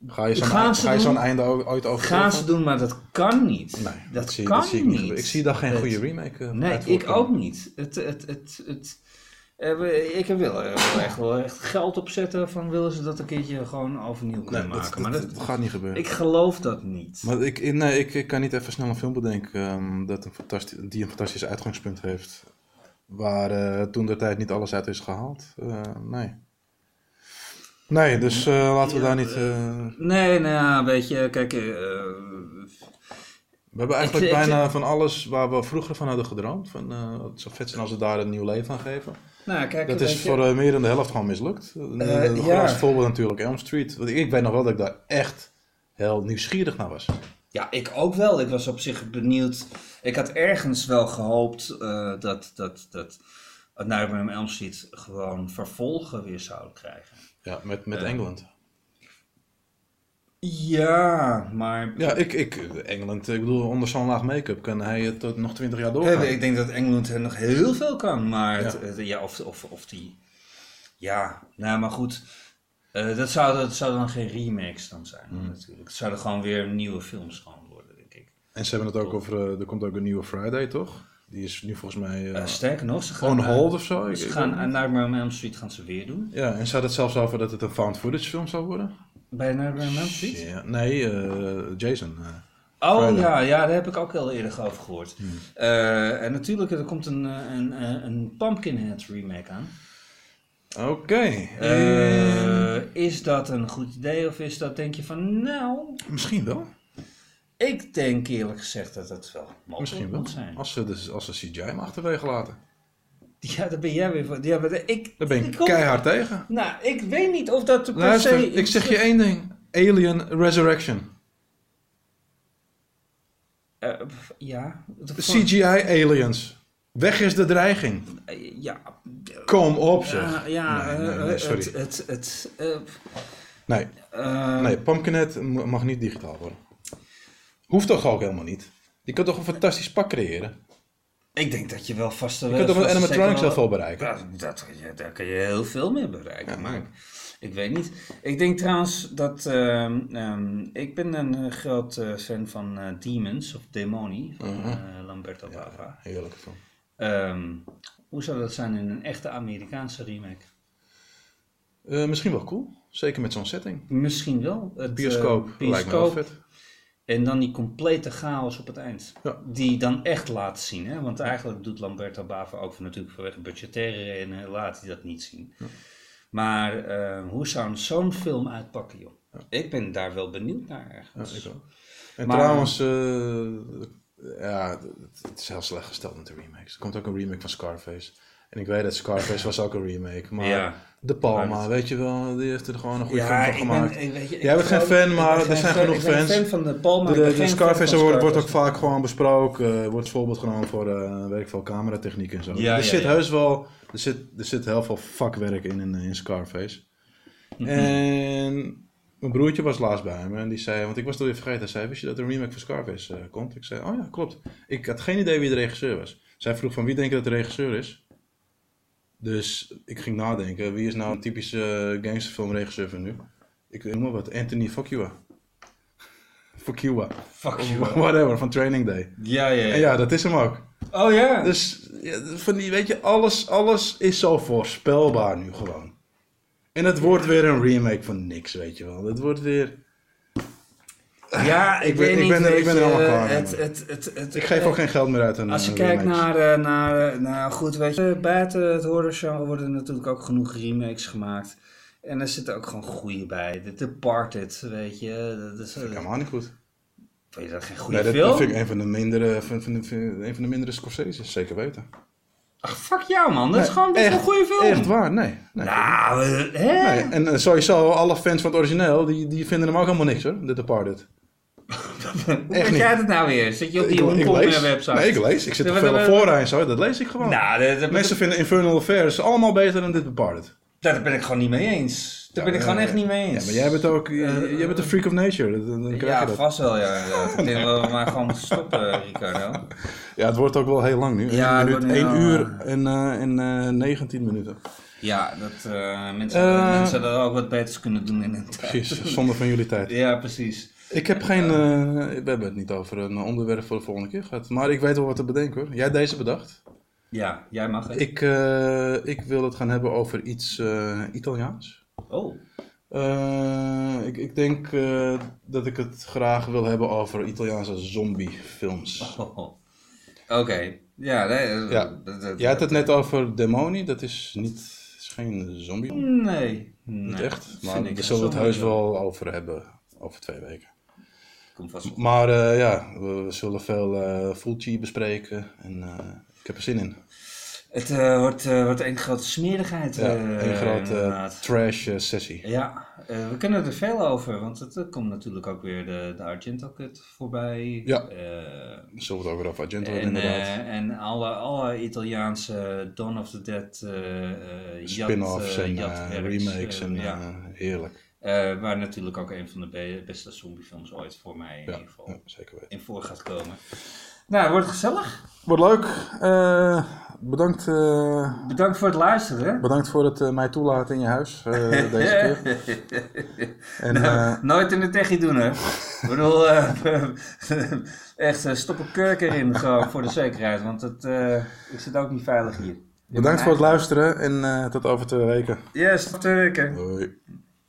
Ga je zo'n Gaan ga je zo'n einde ooit over? gaan ze doen, maar dat kan niet. Nee, dat, zie, kan dat zie ik niet. Ik zie daar geen Het- goede remake eh, Nee, ik ook niet. Het, het, het, het, ik wil er echt, wel echt geld op zetten van willen ze dat een keertje gewoon overnieuw kunnen Nee, dat, maken. maar dat, gaat niet gebeuren. ik geloof dat niet. Maar ik, nee, ik, ik kan niet even snel een film bedenken ehm, dat een fantastisch, die een fantastisch uitgangspunt heeft. Waar eh, toen de tijd niet alles uit is gehaald. Eh, nee. Nee, dus eh, laten we Ja, daar niet. eh, Nee, nou ja, weet je, kijk, eh, we hebben eigenlijk Ik- ik- bijna van alles waar we vroeger van hadden gedroomd. Van, eh, het zou vet zijn als we daar een nieuw leven aan geven. Nou kijk, Dat is voor eh, meer dan de helft gewoon mislukt. Eh, Een ja. groot voorbeeld natuurlijk Elm Street. Want ik, weet nog wel dat ik daar echt heel nieuwsgierig naar was. Ja, ik ook wel. Ik was op zich benieuwd. Ik had ergens wel gehoopt eh, dat, dat, dat Nightmare on Elm Street gewoon vervolgen weer zouden krijgen. Ja, met, met Ja. Engeland. Ja, maar... Ja, ik, ik, Engeland, ik bedoel, onder zo'n laag make-up kan hij het tot nog 20 jaar Ja, doorgaan. ik denk dat Engeland nog heel veel kan, maar Ja. het- ja, of, of, of die... Ja, nou maar goed. Eh, dat, zou, dat zouden dan geen remakes dan zijn, Hmm. natuurlijk. Het zouden gewoon weer nieuwe films gewoon worden, denk ik. En ze hebben het ook over, eh, er komt ook een nieuwe Friday, toch? Die is nu volgens mij Eh, eh, sterker nog, ze gaan... on eh, hold of zo. Ik- Ze ik gaan niet. Nightmare on Elm Street gaan ze weer doen. Ja, en ze hadden het zelfs over dat het een found footage film zou worden. Bij Elm Street? Ja, nee, eh, Jason. eh. Oh Friday. ja, ja, daar heb ik ook al eerder over gehoord. Hmm. Eh, en natuurlijk, er komt een, een, een, een Pumpkinhead remake aan. Oké. Is dat een goed idee of is dat, denk je van, nou, Misschien wel. ik denk eerlijk gezegd dat het wel mogelijk Misschien wel. moet zijn. Als ze, dus, als ze CGI hem achterwege laten. (laughs) Ja, daar ben jij weer van. Ja, maar de- ik, Daar ben ik keihard tegen. Nou, ik weet niet of dat per Luister, se... ik zeg je één ding. Alien Resurrection. Eh, ja. CGI aliens. Weg is de dreiging. Eh, ja. Kom op zeg. Ja, ja, Nee, nee, eh, nee, sorry. het, het, Nee, nee, Pumpkinhead mag niet digitaal worden. Hoeft toch ook helemaal niet. Je kunt toch een fantastisch pak creëren. Ik denk dat je wel vast... Je kunt toch met animatronics heel veel bereiken. Ja, dat, ja, daar kun je heel veel mee bereiken. Maar ik, weet niet. Ik denk trouwens dat... ehm, ehm, ik ben een eh, groot eh, fan van eh, Demons, of Demoni, van eh, Lamberto Bava. Heerlijke film. Ehm, hoe zou dat zijn in een echte Amerikaanse remake? Eh, misschien wel cool. Zeker met zo'n setting. Misschien wel. Het, Bioscoop. eh, Lijkt me wel vet. En dan die complete chaos op het eind. Ja. Die dan echt laat zien. Hè? Want eigenlijk doet Lamberto Bava ook voor, natuurlijk vanwege budgettaire redenen, laat hij dat niet zien. Maar eh, hoe zou zo'n film uitpakken, joh? Ik ben daar wel benieuwd naar ergens. ik ook. En Maar- trouwens, eh, ja, het- is heel slecht gesteld met de remakes. Er komt ook een remake van Scarface. En ik weet dat Scarface (laughs) was ook een remake. Maar Ja. De Palma, weet je wel, die heeft er gewoon een goede ja, film van ik ben, gemaakt. ik, weet je, Jij bent geen fan, maar er zijn genoeg Ik ben fans. fan van de Palma. De, ben Scarface van wordt ook vaak gewoon besproken. eh, wordt als voorbeeld genomen voor eh werk veel cameratechniek en zo. Ja, er ja, zit ja. heus wel, er zit, er zit heel veel vakwerk in, in, in Scarface. Mhm. En mijn broertje was laatst bij me en die zei, want ik was het alweer vergeten, hij zei, wist je dat er een remake van Scarface eh, komt? Ik zei, oh ja, klopt. Ik had geen idee wie de regisseur was. Zij vroeg van wie denk je dat de regisseur is? Dus ik ging nadenken, wie is nou een typische gangsterfilmregisseur van nu? Ik noem maar wat, Anthony Fuqua. Fuqua. Fuck Of you. (laughs) whatever, van Training Day. Ja, ja, ja. En ja, dat is hem ook. Oh ja. Dus ja, van die, weet je, alles, alles is zo voorspelbaar nu gewoon. En het wordt weer een remake van niks, weet je wel. Het wordt weer... Ja, (laughs) ik, ben- ik niet. ben er- ik ben er allemaal klaar het, het, het, het, Ik geef ook geen geld meer uit aan Als je kijkt naar, eh, naar, eh, nou goed, weet je, buiten het horrorgenre worden natuurlijk ook genoeg remakes gemaakt. En er zitten ook gewoon goede bij. The Departed, weet je. Dat is, Dat vind ik helemaal niet goed. vind je dat geen goede Nee, film? dat vind ik een van de mindere, van, van, van- een van de mindere Scorsese's, zeker weten. Ach, fuck jou man, dat is Nee, gewoon best echt, een goede film. Echt waar, nee. nee. Nou, eh, hè? Nee, En sowieso, alle fans van het origineel, die, die vinden hem ook helemaal niks hoor, The Departed. Hoe weet jij dat nou weer? Zit je op die Ik, ik lees. Hongkong website? Nee, ik lees. Ik zit er veel op vooraan zo, dat lees ik gewoon. Nou, dat, dat, Mensen vinden Infernal Affairs allemaal beter dan The Departed. daar ben ik gewoon niet mee eens. Daar ben ik gewoon echt niet mee eens. Ja, maar jij bent ook, Eh, jij bent een freak of nature, dan, dan krijg Ja, je dat. vast wel, ja. Ik denk dat we maar gewoon moeten stoppen, Ricardo. Ja, het wordt ook wel heel lang nu. Ja, het Een wordt minuut, nu 1 wel, uur en, eh, en eh, 19 minuten. Ja, dat eh, mensen, Eh. mensen dat ook wat beters kunnen doen in een tijd. Precies, zonder van jullie tijd. Ja, precies. Ik heb geen, eh, we hebben het niet over een onderwerp voor de volgende keer gehad. Maar ik weet wel wat te bedenken hoor. Jij hebt deze bedacht. Ja, jij mag het. Ik, eh, ik wil het gaan hebben over iets eh, Italiaans. Oh, ik, ik denk dat ik het graag wil hebben over Italiaanse zombiefilms. Oh. (laughs) oké. Ja, nee, Ja. Jij had het net over Demoni, dat is niet is geen zombie. Nee. Niet nee, echt, maar ik we zullen het heus wel over hebben over twee weken. Komt vast wel. Maar eh, ja, we, we zullen veel eh Fulci bespreken en eh, ik heb er zin in. Het wordt, wordt een grote smerigheid. Ja, een grote trash sessie. Ja, we kunnen er veel over, want het, komt natuurlijk ook weer de, de Argento Cut voorbij. Ja. Zullen we het ook weer over Argento En, inderdaad. en alle, alle Italiaanse Dawn of the Dead jat, Spin-offs en remakes en ja. heerlijk. Eh, waar natuurlijk ook een van de be- beste zombiefilms ooit voor mij in Ja, ieder geval ja, zeker weten. in voor gaat komen. Nou, wordt gezellig. Wordt leuk. Eh, bedankt, eh, Bedankt voor het luisteren. bedankt voor het mij toelaten in je huis (laughs) deze keer. En, eh, Nooit in de techie doen, hè? Ik bedoel, (laughs) echt, stop een kurk erin gewoon voor de zekerheid, want het, ik zit ook niet veilig hier. bedankt voor het luisteren en tot over twee weken. Yes, tot de weken. Hoi.